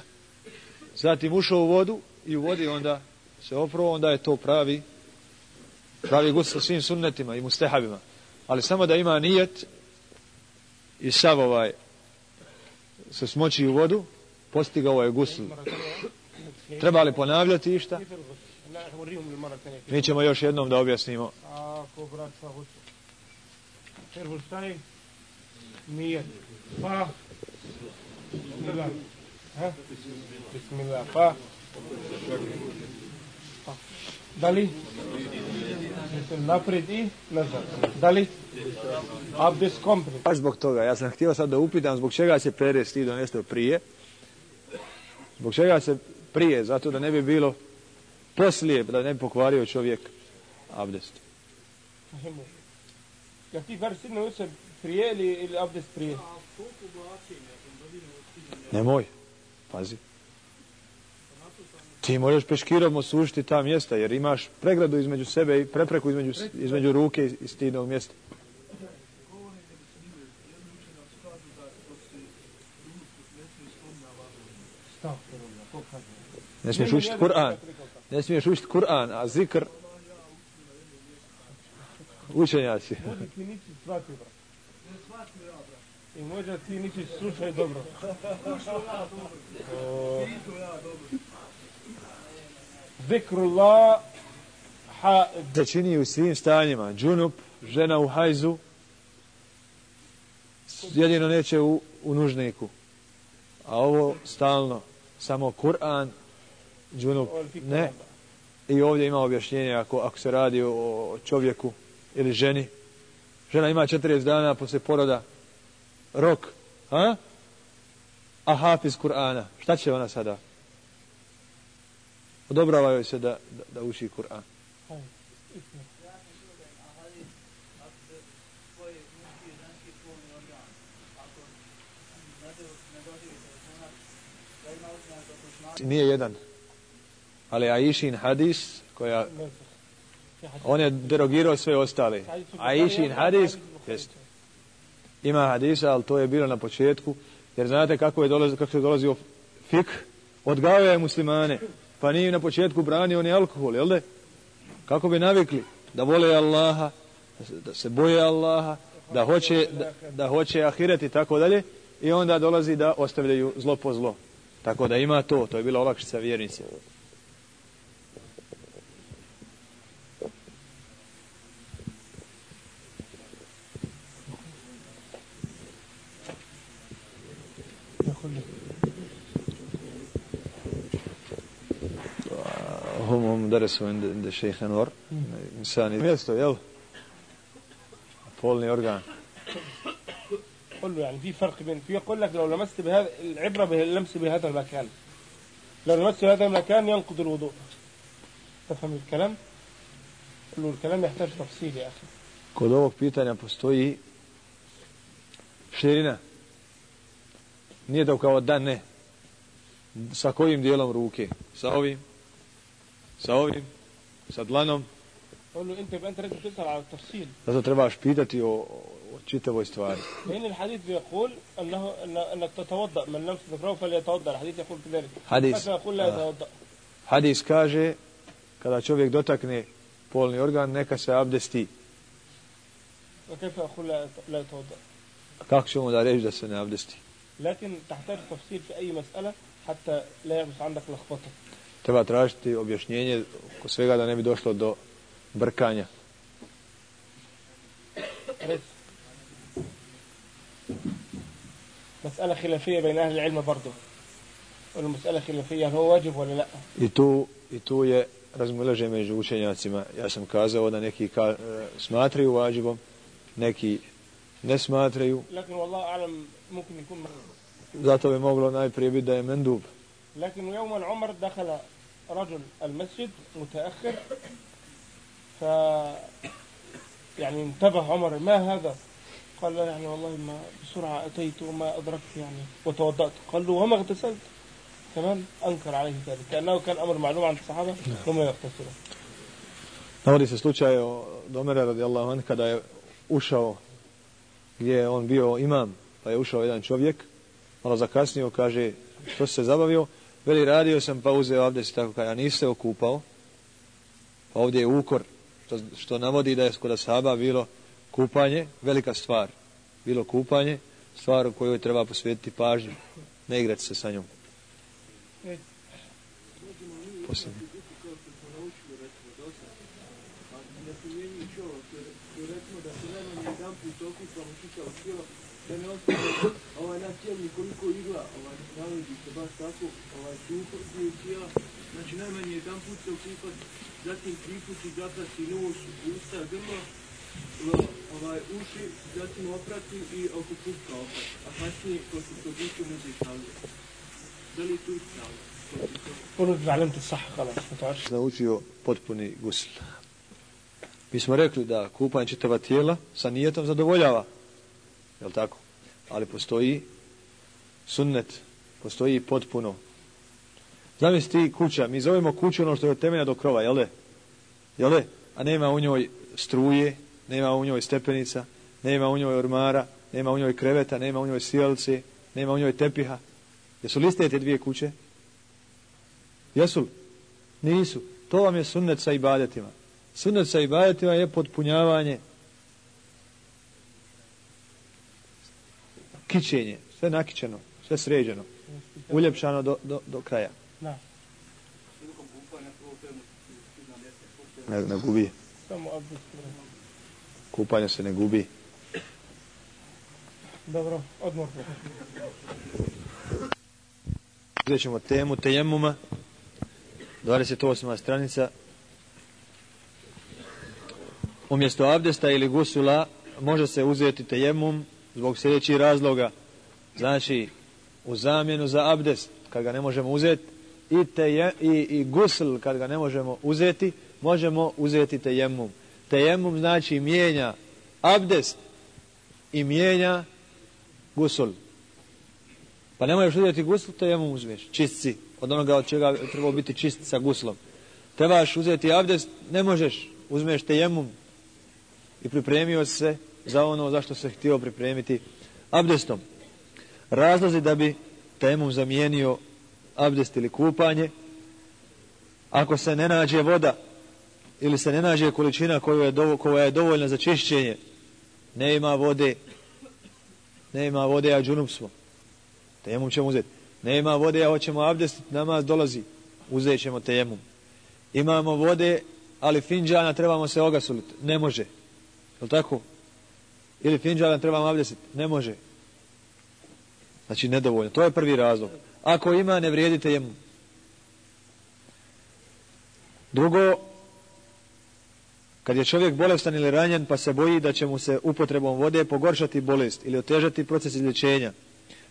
zatim ušao u vodu i u vodi onda se opro, onda je to pravi pravi gust sa svim sunnetima i mustehabima. Ali samo da ima nijet i sav ovaj se smoći u vodu, postigao je gusl. Treba li ponavljati išta? Mi ćemo još jednom da objasnimo. Nijet. Pa. Bismillah. Bismillah. Pa. Da li? Naprijed i nazad. Da li? Abdest komplet. Baš zbog toga. Ja sam htio sad da upitam zbog čega se pere stido nešto prije. Zbog čega se prije? Zato da ne bi bilo poslije, da ne bi pokvario čovjek abdest. Ja ti bar sidno se prije ili, ili abdest prije? Nemoj. Pazi. Ti možeš peškirom osušiti ta mjesta, jer imaš pregradu između sebe i prepreku između, između ruke i stidnog mjesta. Ne smiješ učiti Kur'an. Ne smiješ učiti Kur'an, a zikr učenjaci. I možda ti nisi slušaj dobro. Zikrullah ha... Se čini u svim stanjima. Džunup, žena u hajzu, jedino neće u, u nužniku. A ovo stalno. Samo Kur'an, džunup, ne. I ovdje ima objašnjenje ako, ako se radi o čovjeku ili ženi. Žena ima 40 dana poslije poroda rok. A? A hafiz Kur'ana. Šta će ona sada? Odobrava joj se da, da, da uči Kur'an. Nije jedan. Ali Aishin hadis koja On je derogirao sve ostale. A išin hadis, jest. Ima hadisa, ali to je bilo na početku. Jer znate kako je dolazio, kako je dolazio fik? Odgao je muslimane. Pa nije na početku branio ni alkohol, jel da? Kako bi navikli? Da vole Allaha, da se, boje Allaha, da hoće, da, da hoće ahiret i tako dalje. I onda dolazi da ostavljaju zlo po zlo. Tako da ima to, to je bila olakšica vjernici. هم هم درسوا عند عند الشيخ أنور. إنسان mjesto jel polni organ قل له يعني في فرق بين في يقول لك لو لمست بهذا العبرة باللمس بهذا المكان. لو لمست بهذا المكان ينقض الوضوء. تفهم الكلام؟ قل له الكلام يحتاج تفصيل يا أخي. kod ovog pitanja postoji širina Nije dokao da ne. Sa kojim dijelom ruke? Sa ovim? Sa ovim? Sa dlanom? Zato trebaš pitati o, o čitavoj stvari. Hadis. Hadis kaže kada čovjek dotakne polni organ neka se abdesti. Kako ćemo da reći da se ne abdesti? لكن تحتاج تفصيل في اي مساله حتى لا يحدث عندك لخبطه Treba tražiti objašnjenje oko svega da ne bi došlo do brkanja. أليس؟ مسألة خلافية بين أهل العلم برضه والمسألة خلافية هل هو واجب ولا لا I tu, i tu je razmilaže među učenjacima. Ja sam kazao da neki ka, e, smatraju vađibom, neki ne smatraju. لكن والله أعلم ممكن يكون Zato bi moglo najprije biti da je mendub. لكن يوما عمر دخل رجل المسجد متأخر ف يعني انتبه عمر ما هذا؟ قال له يعني والله ما بسرعة أتيت وما أدركت يعني وتوضأت. قال له وما اغتسلت؟ كمان أنكر عليه ذلك كأنه كان أمر معلوم عند الصحابة هم يغتسلون. Navodi se slučaj o Domera radijallahu anh kada je ušao gdje je on bio imam, pa je ušao jedan čovjek, malo zakasnio, kaže, što se zabavio? Veli, radio sam pa uzeo abdest tako kaže, a nisi se okupao? Pa ovdje je ukor, što, što navodi da je kod ashaba bilo kupanje, velika stvar. Bilo kupanje, stvar u kojoj treba posvetiti pažnju, ne igrati se sa njom. Je recimo da se da ne ostane ovaj naš cijelni koliko igla ovaj, nalazi se baš tako ovaj, suho cijela. Znači najmanje jedan put se uklipat, zatim tri puti zaprati nos, usta, grma, ovaj, uši, zatim oprati i oko putka oprati. A kasnije, ko su to dušu, može stavlja. Da li tu stavlja? Tu. Naučio potpuni gusl. Mi smo rekli da kupanje čitava tijela sa nijetom zadovoljava Jel tako? Ali postoji sunnet, postoji potpuno. Zamisli kuća, mi zovemo kuću ono što je od temelja do krova, jel de? Jel de? A nema u njoj struje, nema u njoj stepenica, nema u njoj ormara, nema u njoj kreveta, nema u njoj sjelce, nema u njoj tepiha. Jesu li iste te dvije kuće? Jesu li? Nisu. To vam je sunnet sa ibadetima. Sunnet sa ibadetima je potpunjavanje kićenje, sve nakićeno, sve sređeno, uljepšano do, do, do kraja. Ne, ne gubi. Kupanje se ne gubi. Dobro, odmor. Uzet ćemo temu Tejemuma, 28. stranica. Umjesto abdesta ili gusula može se uzeti Tejemum, zbog sljedećih razloga. Znači, u zamjenu za abdest, kad ga ne možemo uzeti, i, teje, i, i gusl, kad ga ne možemo uzeti, možemo uzeti tejemum. Tejemum znači mijenja abdest i mijenja gusul. Pa ne možeš uzeti gusl, tejemum uzmeš. Čist si. Od onoga od čega je trebao biti čist sa guslom. Trebaš uzeti abdest, ne možeš. uzmeš tejemum i pripremio se za ono zašto se htio pripremiti abdestom. Razlozi da bi tejemum zamijenio abdest ili kupanje, ako se ne nađe voda ili se ne nađe količina koja je, dovo, koja je dovoljna za čišćenje, ne ima vode, ne ima vode, a džunup smo. Tejemum ćemo uzeti. Ne ima vode, a hoćemo abdest, namaz dolazi. Uzet ćemo tejemum. Imamo vode, ali finđana trebamo se ogasuliti. Ne može. Je tako? Ili finđana trebamo abdestiti. Ne može. Znači nedovoljno. To je prvi razlog. Ako ima, ne vrijedite jemu. Drugo, kad je čovjek bolestan ili ranjen, pa se boji da će mu se upotrebom vode pogoršati bolest ili otežati proces izlječenja,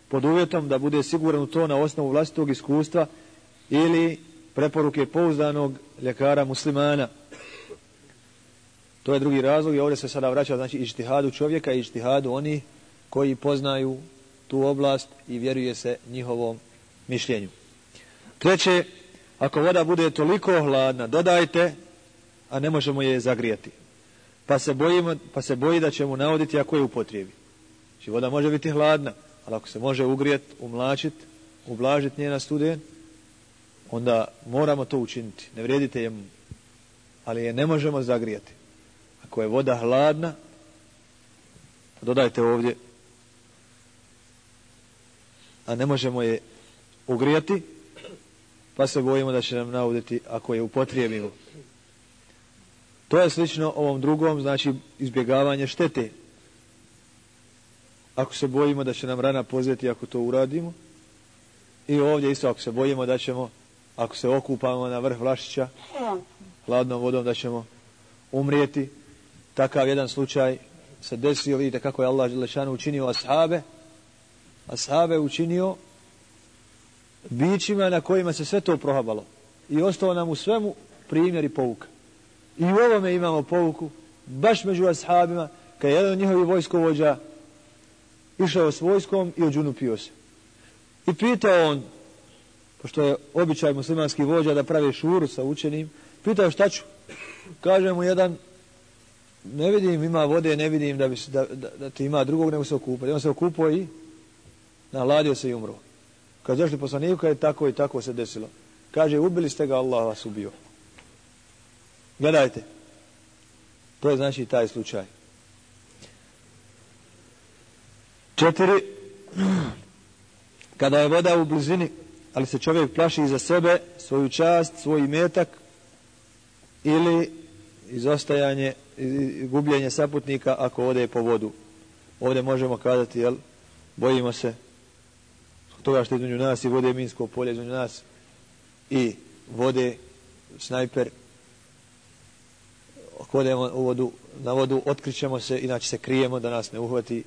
pod uvjetom da bude siguran u to na osnovu vlastitog iskustva ili preporuke pouzdanog ljekara muslimana. To je drugi razlog i ovdje se sada vraća znači ištihadu čovjeka i ištihadu oni koji poznaju tu oblast i vjeruje se njihovom mišljenju. Treće, ako voda bude toliko hladna, dodajte, a ne možemo je zagrijati. Pa se, bojimo, pa se boji da će mu navoditi ako je upotrijebi. Znači voda može biti hladna, ali ako se može ugrijeti, umlačiti, ublažiti njena studen, onda moramo to učiniti. Ne vrijedite je, ali je ne možemo zagrijati. Ako je voda hladna, dodajte ovdje, a ne možemo je ugrijati, pa se bojimo da će nam navoditi ako je upotrijebimo. To je slično ovom drugom, znači izbjegavanje štete. Ako se bojimo da će nam rana pozveti ako to uradimo, i ovdje isto ako se bojimo da ćemo, ako se okupamo na vrh Vlašića, hladnom vodom da ćemo umrijeti, takav jedan slučaj se desio, vidite kako je Allah Želešanu učinio ashabe, ashabe učinio bićima na kojima se sve to prohabalo. I ostao nam u svemu primjer i pouka. I u ovome imamo pouku, baš među ashabima, kad je jedan od njihovi vojskovođa išao s vojskom i ođunupio se. I pitao on, pošto je običaj muslimanski vođa da pravi šuru sa učenim, pitao šta ću? Kaže mu jedan, ne vidim, ima vode, ne vidim da, bi, da, da, da ti ima drugog, nego se okupao. I on se okupao i naladio se i umro. Kad došli poslaniku, kad je tako i tako se desilo. Kaže, ubili ste ga, Allah vas ubio. Gledajte. To je znači taj slučaj. Četiri. Kada je voda u blizini, ali se čovjek plaši za sebe, svoju čast, svoj imetak ili izostajanje, gubljenje saputnika ako ode po vodu. Ovdje možemo kazati, jel, bojimo se toga što između nas i vode minsko polje između nas i vode snajper ako odemo u vodu, na vodu otkrićemo se, inače se krijemo da nas ne uhvati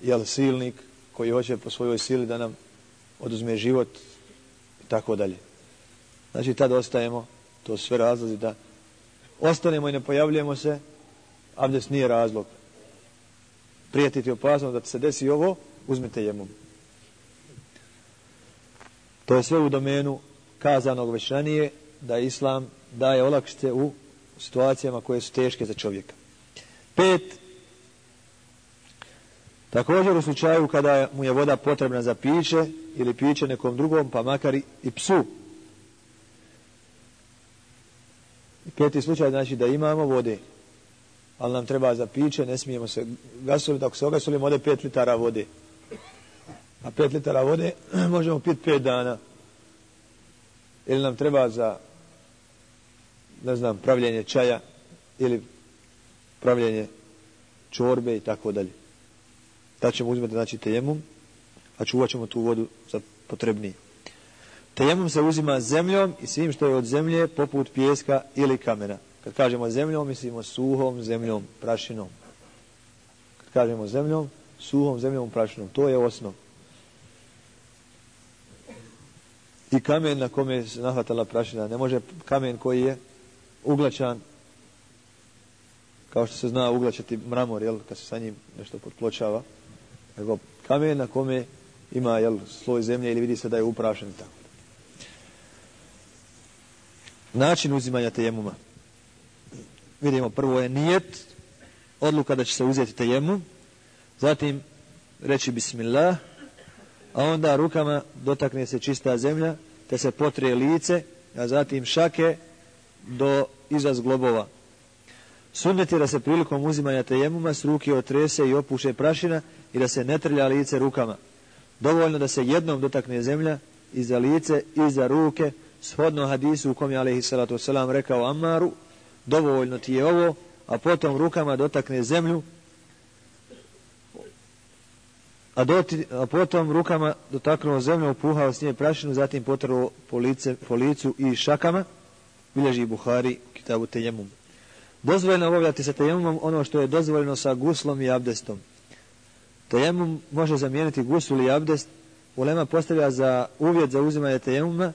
jel silnik koji hoće po svojoj sili da nam oduzme život i tako dalje. Znači tad ostajemo, to sve razlozi da ostanemo i ne pojavljujemo se, abdest nije razlog. Prijetiti opasnost da se desi ovo, uzmite jemom. To je sve u domenu kazanog već da Islam daje olakšice u situacijama koje su teške za čovjeka. Pet. Također u slučaju kada mu je voda potrebna za piće ili piće nekom drugom, pa makar i psu. Peti slučaj znači da imamo vode, ali nam treba za piće, ne smijemo se gasoliti. Ako se ogasolimo, ode pet litara vode a pet litara vode možemo piti pet dana. Ili nam treba za, ne znam, pravljenje čaja ili pravljenje čorbe i tako dalje. Da ćemo uzmeti, znači, tejemum, a čuvat ćemo tu vodu za potrebniji. Tejemum se uzima zemljom i svim što je od zemlje, poput pijeska ili kamena. Kad kažemo zemljom, mislimo suhom zemljom, prašinom. Kad kažemo zemljom, suhom zemljom, prašinom. To je osnov. i kamen na kome se nahvatala prašina. Ne može kamen koji je uglačan, kao što se zna uglačati mramor, jel, kad se sa njim nešto potpločava, nego kamen na kome ima jel, sloj zemlje ili vidi se da je uprašen tako. Način uzimanja tejemuma. vidimo prvo je nijet, odluka da će se uzeti tejemum, zatim reći bismillah, a onda rukama dotakne se čista zemlja, te se potrije lice, a zatim šake do iza zglobova. Sunnet da se prilikom uzimanja tejemuma s ruke otrese i opuše prašina i da se ne trlja lice rukama. Dovoljno da se jednom dotakne zemlja i za lice i za ruke, shodno hadisu u kom je alaihi salatu wasalam rekao Ammaru, dovoljno ti je ovo, a potom rukama dotakne zemlju, a, doti, a potom rukama dotaknuo zemlju, opuhao s nje prašinu, zatim potrlo po, lice, po licu i šakama, bilježi Buhari u kitabu Tejemum. Dozvoljeno obavljati sa tejemumom ono što je dozvoljeno sa guslom i abdestom. Tejemum može zamijeniti gusul i abdest. Ulema postavlja za uvjet za uzimanje tejemuma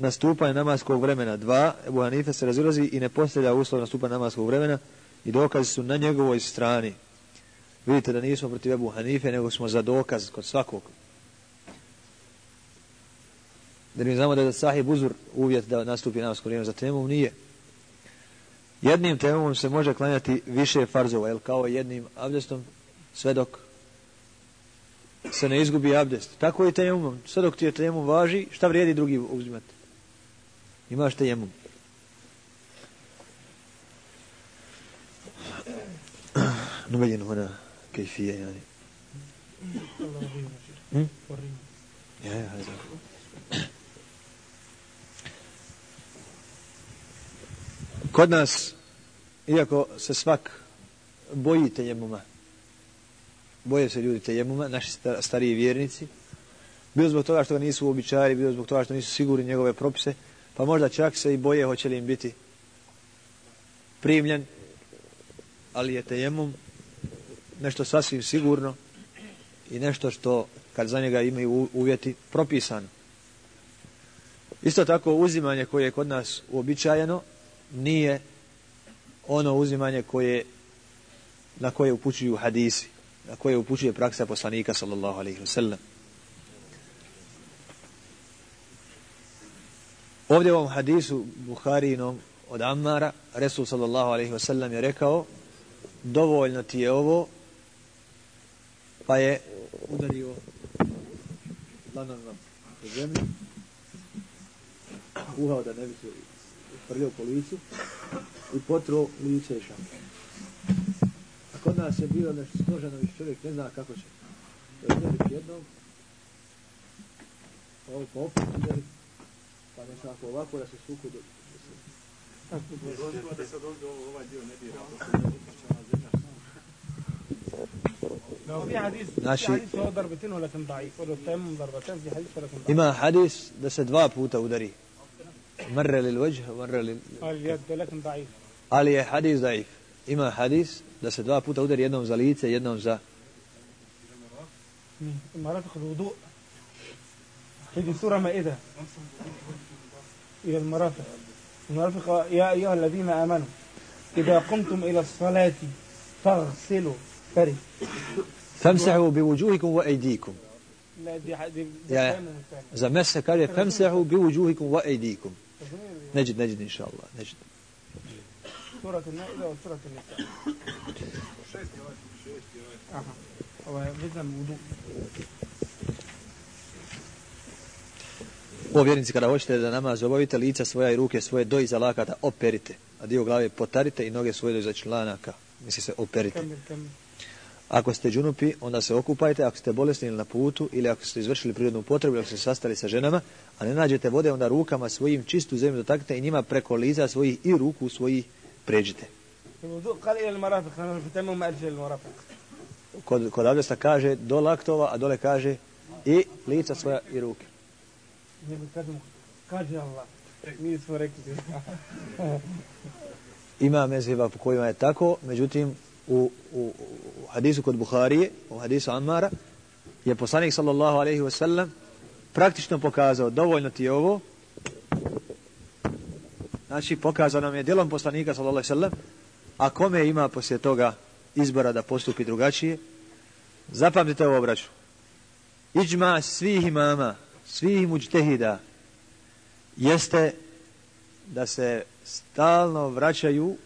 nastupanje namaskog vremena. Dva, Ebu Hanife se razilazi i ne postavlja uslov nastupanja namaskog vremena i dokazi su na njegovoj strani. Vidite da nismo protiv Ebu Hanife, nego smo za dokaz kod svakog. Da mi znamo da je sahib uzur uvjet da nastupi namasko vrijeme za tejemum, nije. Jednim temom se može klanjati više farzova, jel kao jednim abdestom, sve dok se ne izgubi abdest. Tako i tejemumom. Sve dok ti je tejemum važi, šta vrijedi drugi uzimati? Imaš tejemum. نبين هنا كيفية يعني يا هذا Kod nas, iako se svak boji tejemuma, boje se ljudi tejemuma, naši stariji vjernici, bilo zbog toga što ga nisu uobičajali, bilo zbog toga što nisu sigurni njegove propise, pa možda čak se i boje hoće li im biti primljen, ali je tejemum nešto sasvim sigurno i nešto što kad za njega imaju uvjeti propisano. Isto tako uzimanje koje je kod nas uobičajeno nije ono uzimanje koje na koje upućuju hadisi, na koje upućuje praksa poslanika sallallahu alaihi wasallam. Ovdje u ovom hadisu Buharinom od Ammara, Resul sallallahu alaihi wasallam je rekao dovoljno ti je ovo pa je udario lanovima po zemlji uhao da ne bi se prljao po licu i potro lice i šake. A kod nas je bilo nešto složeno i čovjek ne zna kako će. Da udari jednom, pa opet udari, pa nekako ovako da se suku do... Da se ovdje ovaj dio ne dira, pošto je upušćena zemlja. في حديث ماشي. في حديث هو ضربتين ولكن ضعيف ولو التيمم ضربتين في حديث ولكن ضعيف Ima hadis da se dva puta udari. Marre lil vajh, marre lil... قال اليد ولكن ضعيف Ali je hadis daif. Ima hadis da se dva puta udari jednom za lice, jednom za... مرافق الوضوء هذه سورة مائدة إلى المرافق. المرافق يا أيها الذين آمنوا إذا قمتم إلى الصلاة فاغسلوا. فري فامسحوا بوجوهكم وأيديكم. لا دي دي يعني إذا مسك عليه فامسحوا بوجوهكم وأيديكم. نجد نجد إن شاء الله نجد. سورة النائلة وسورة النساء. ага. Видно, وضوء O vjernici, kada hoćete da namaz obavite, lica svoja i ruke svoje do iza lakata operite, a dio glave potarite i noge svoje do iza članaka, misli se operite. Ako ste džunupi, onda se okupajte, ako ste bolesni ili na putu, ili ako ste izvršili prirodnu potrebu, ili ako ste sastali sa ženama, a ne nađete vode, onda rukama svojim čistu zemlju dotaknite i njima preko liza svojih i ruku svojih pređite. Kod, kod kaže do laktova, a dole kaže i lica svoja i ruke nego kažem, kaže Allah. Mi. Ima mezheba po kojima je tako, međutim, u, u, u hadisu kod Buharije, u hadisu Ammara, je poslanik sallallahu alaihi wasallam praktično pokazao, dovoljno ti ovo, znači pokazao nam je djelom poslanika sallallahu alaihi wasallam, a kome ima poslije toga izbora da postupi drugačije, zapamtite ovo obraću. Iđma svih imama svih muđtehida jeste da se stalno vraćaju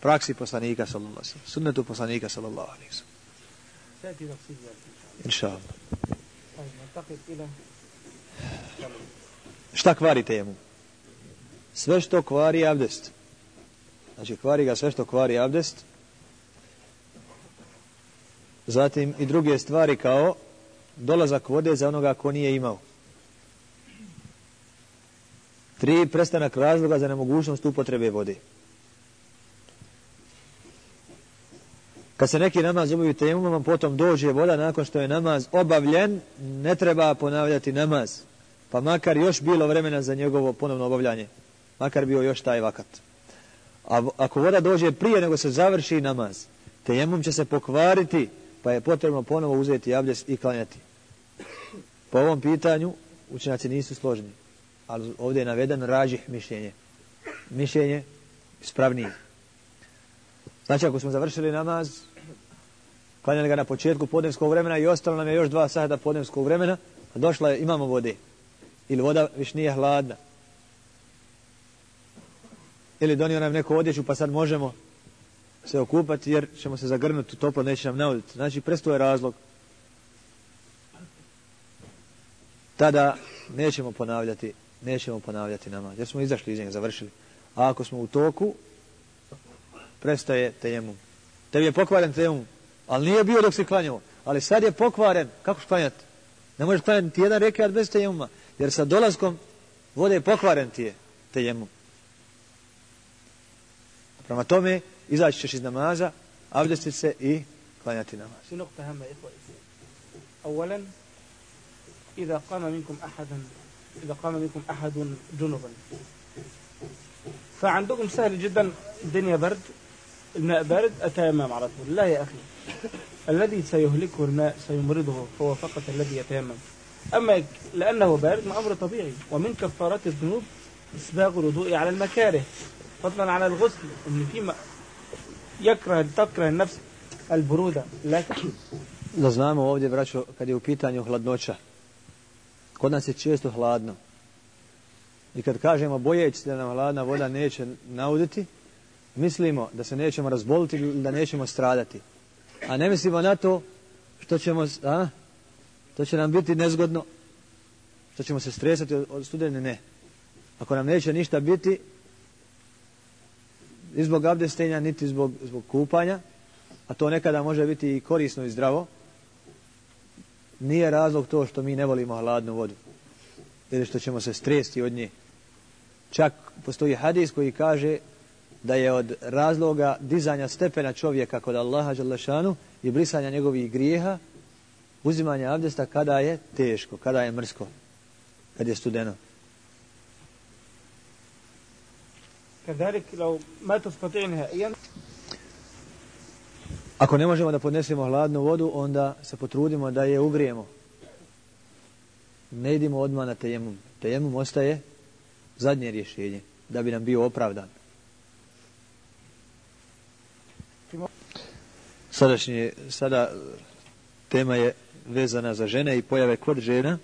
praksi poslanika sallallahu alaihi sunnetu poslanika sallallahu alaihi sallam. Inša Allah. Šta kvari temu? Sve što kvari abdest. Znači kvari ga sve što kvari abdest. Zatim i druge stvari kao dolazak vode za onoga ko nije imao. Tri, prestanak razloga za nemogućnost upotrebe vode. Kad se neki namaz obavi temumom, potom dođe voda nakon što je namaz obavljen, ne treba ponavljati namaz. Pa makar još bilo vremena za njegovo ponovno obavljanje. Makar bio još taj vakat. A ako voda dođe prije nego se završi namaz, tejemum će se pokvariti, pa je potrebno ponovo uzeti abdest i klanjati. Po ovom pitanju učenjaci nisu složni, ali ovdje je naveden rađih mišljenje. Mišljenje ispravnije. Znači ako smo završili namaz, klanjali ga na početku podnevskog vremena i ostalo nam je još dva sata podnevskog vremena, a došla je, imamo vode. Ili voda više nije hladna. Ili donio nam neku odjeću pa sad možemo se okupati jer ćemo se zagrnuti toplo, neće nam nauditi. Znači prestao je razlog. Tada nećemo ponavljati, nećemo ponavljati namaz. Jer smo izašli iz njega, završili. A ako smo u toku, prestaje tejemum. Tebi je pokvaren tejemum, ali nije bio dok si klanjao. Ali sad je pokvaren, kako klanjati? Ne možeš klanjati jedan rekat bez tejemuma, jer sa dolaskom vode pokvaren ti je. Prema tome, izaći ćeš iz namaza, abdestit se i klanjati namaz. إذا قام منكم أحدا إذا قام منكم أحد جنبا. فعندكم سهل جدا الدنيا برد الماء بارد أتيمم على طول. لا يا أخي. الذي سيهلكه الماء سيمرضه هو فقط الذي يتيمم. أما لأنه بارد ما أمر طبيعي. ومن كفارات الذنوب إسباغ الوضوء على المكاره فضلا عن الغسل. إن في يكره تكره النفس البرودة. لكن Da znamo ovdje, braćo, kad je u pitanju hladnoća. Kod nas je često hladno. I kad kažemo bojeći da nam hladna voda neće nauditi, mislimo da se nećemo razboliti ili da nećemo stradati. A ne mislimo na to što ćemo, a? To će nam biti nezgodno, što ćemo se stresati od, od studene, ne. Ako nam neće ništa biti, ni zbog abdestenja, niti zbog, zbog kupanja, a to nekada može biti i korisno i zdravo, nije razlog to što mi ne volimo hladnu vodu ili što ćemo se stresti od nje. Čak postoji hadis koji kaže da je od razloga dizanja stepena čovjeka kod Allaha Đalešanu i brisanja njegovih grijeha uzimanje abdesta kada je teško, kada je mrsko, kad je studeno. كذلك لو ما تستطيع نهائيا ako ne možemo da podnesemo hladnu vodu, onda se potrudimo da je ugrijemo. Ne idimo odmah na tejemum. Tejemum ostaje zadnje rješenje, da bi nam bio opravdan. Sadašnje, sada tema je vezana za žene i pojave kod žena,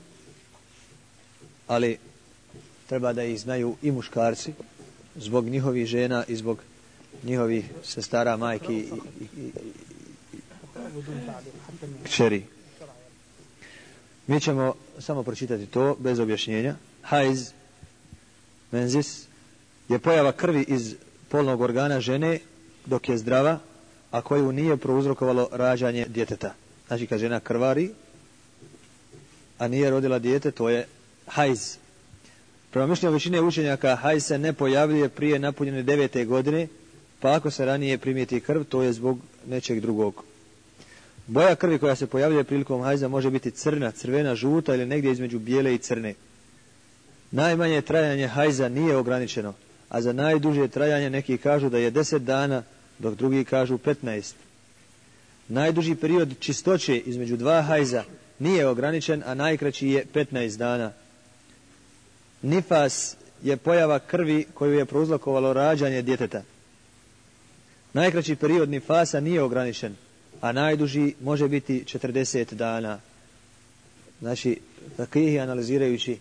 ali treba da ih znaju i muškarci, zbog njihovih žena i zbog njihovih sestara, majki i, i, i kćeri. Mi ćemo samo pročitati to bez objašnjenja. Haiz menzis je pojava krvi iz polnog organa žene dok je zdrava, a koju nije prouzrokovalo rađanje djeteta. Znači kad žena krvari, a nije rodila dijete, to je hajz. Prema mišljenju većine učenjaka, hajz se ne pojavljuje prije napunjene devete godine, pa ako se ranije primijeti krv, to je zbog nečeg drugog. Boja krvi koja se pojavljuje prilikom hajza može biti crna, crvena, žuta ili negdje između bijele i crne. Najmanje trajanje hajza nije ograničeno, a za najduže trajanje neki kažu da je 10 dana, dok drugi kažu 15. Najduži period čistoće između dva hajza nije ograničen, a najkraći je 15 dana. Nifas je pojava krvi koju je prouzlakovalo rađanje djeteta. Najkraći period nifasa nije ograničen, a najduži može biti 40 dana. Znači, takih analizirajući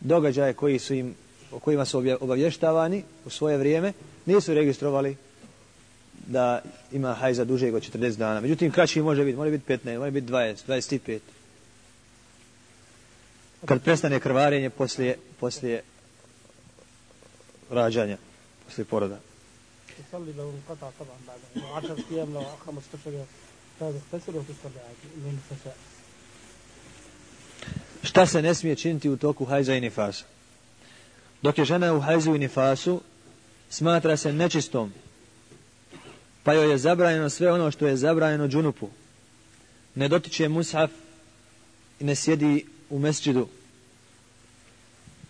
događaje koji su im, o kojima su obavještavani u svoje vrijeme, nisu registrovali da ima hajza dužeg od 40 dana. Međutim, kraći može biti, može biti 15, može biti 20, 25. Kad prestane krvarenje poslije, poslije rađanja, poslije poroda. تصلي لو انقطع طبعا بعد يعني 10 ايام لو 15 يوم تغتسل وتصلي عادي من الفساد Šta se ne smije činiti u toku hajza i nifasa? Dok je žena u hajzu i nifasu, smatra se nečistom, pa joj je zabranjeno sve ono što je zabranjeno džunupu. Ne dotiče mushaf i ne sjedi u mesčidu.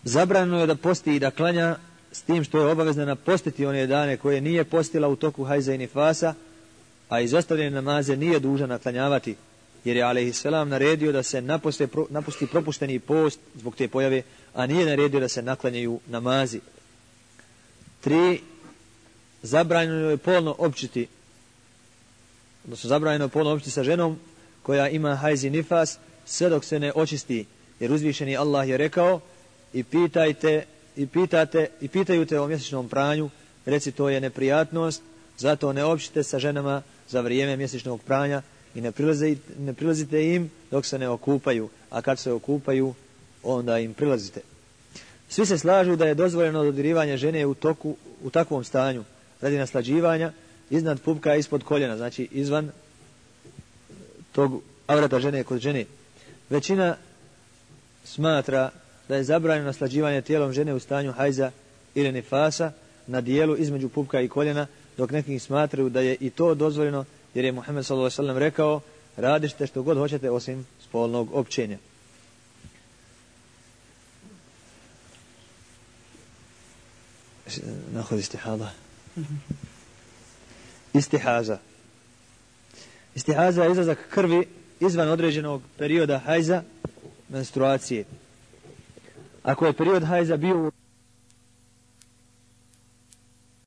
Zabranjeno je da posti i da klanja s tim što je obavezna napostiti one dane koje nije postila u toku hajza i nifasa, a izostavljene namaze nije duža naklanjavati, jer je a.s. naredio da se naposte, napusti propušteni post zbog te pojave, a nije naredio da se naklanjaju namazi. Tri, zabranjeno je polno općiti, odnosno zabranjeno je polno općiti sa ženom koja ima hajzi nifas, sve dok se ne očisti, jer uzvišeni Allah je rekao i pitajte i pitate i pitaju te o mjesečnom pranju, reci to je neprijatnost, zato ne općite sa ženama za vrijeme mjesečnog pranja i ne prilazite, ne prilazite im dok se ne okupaju, a kad se okupaju, onda im prilazite. Svi se slažu da je dozvoljeno dodirivanje žene u toku u takvom stanju radi naslađivanja iznad pupka ispod koljena, znači izvan tog avrata žene kod žene. Većina smatra da je zabranjeno naslađivanje tijelom žene u stanju hajza ili nifasa na dijelu između pupka i koljena, dok neki smatraju da je i to dozvoljeno, jer je Muhammed s.a.v. rekao, radište što god hoćete osim spolnog općenja. Nahod istihada. Istihaza. Istihaza je izlazak krvi izvan određenog perioda hajza menstruacije. Ako je period hajza bio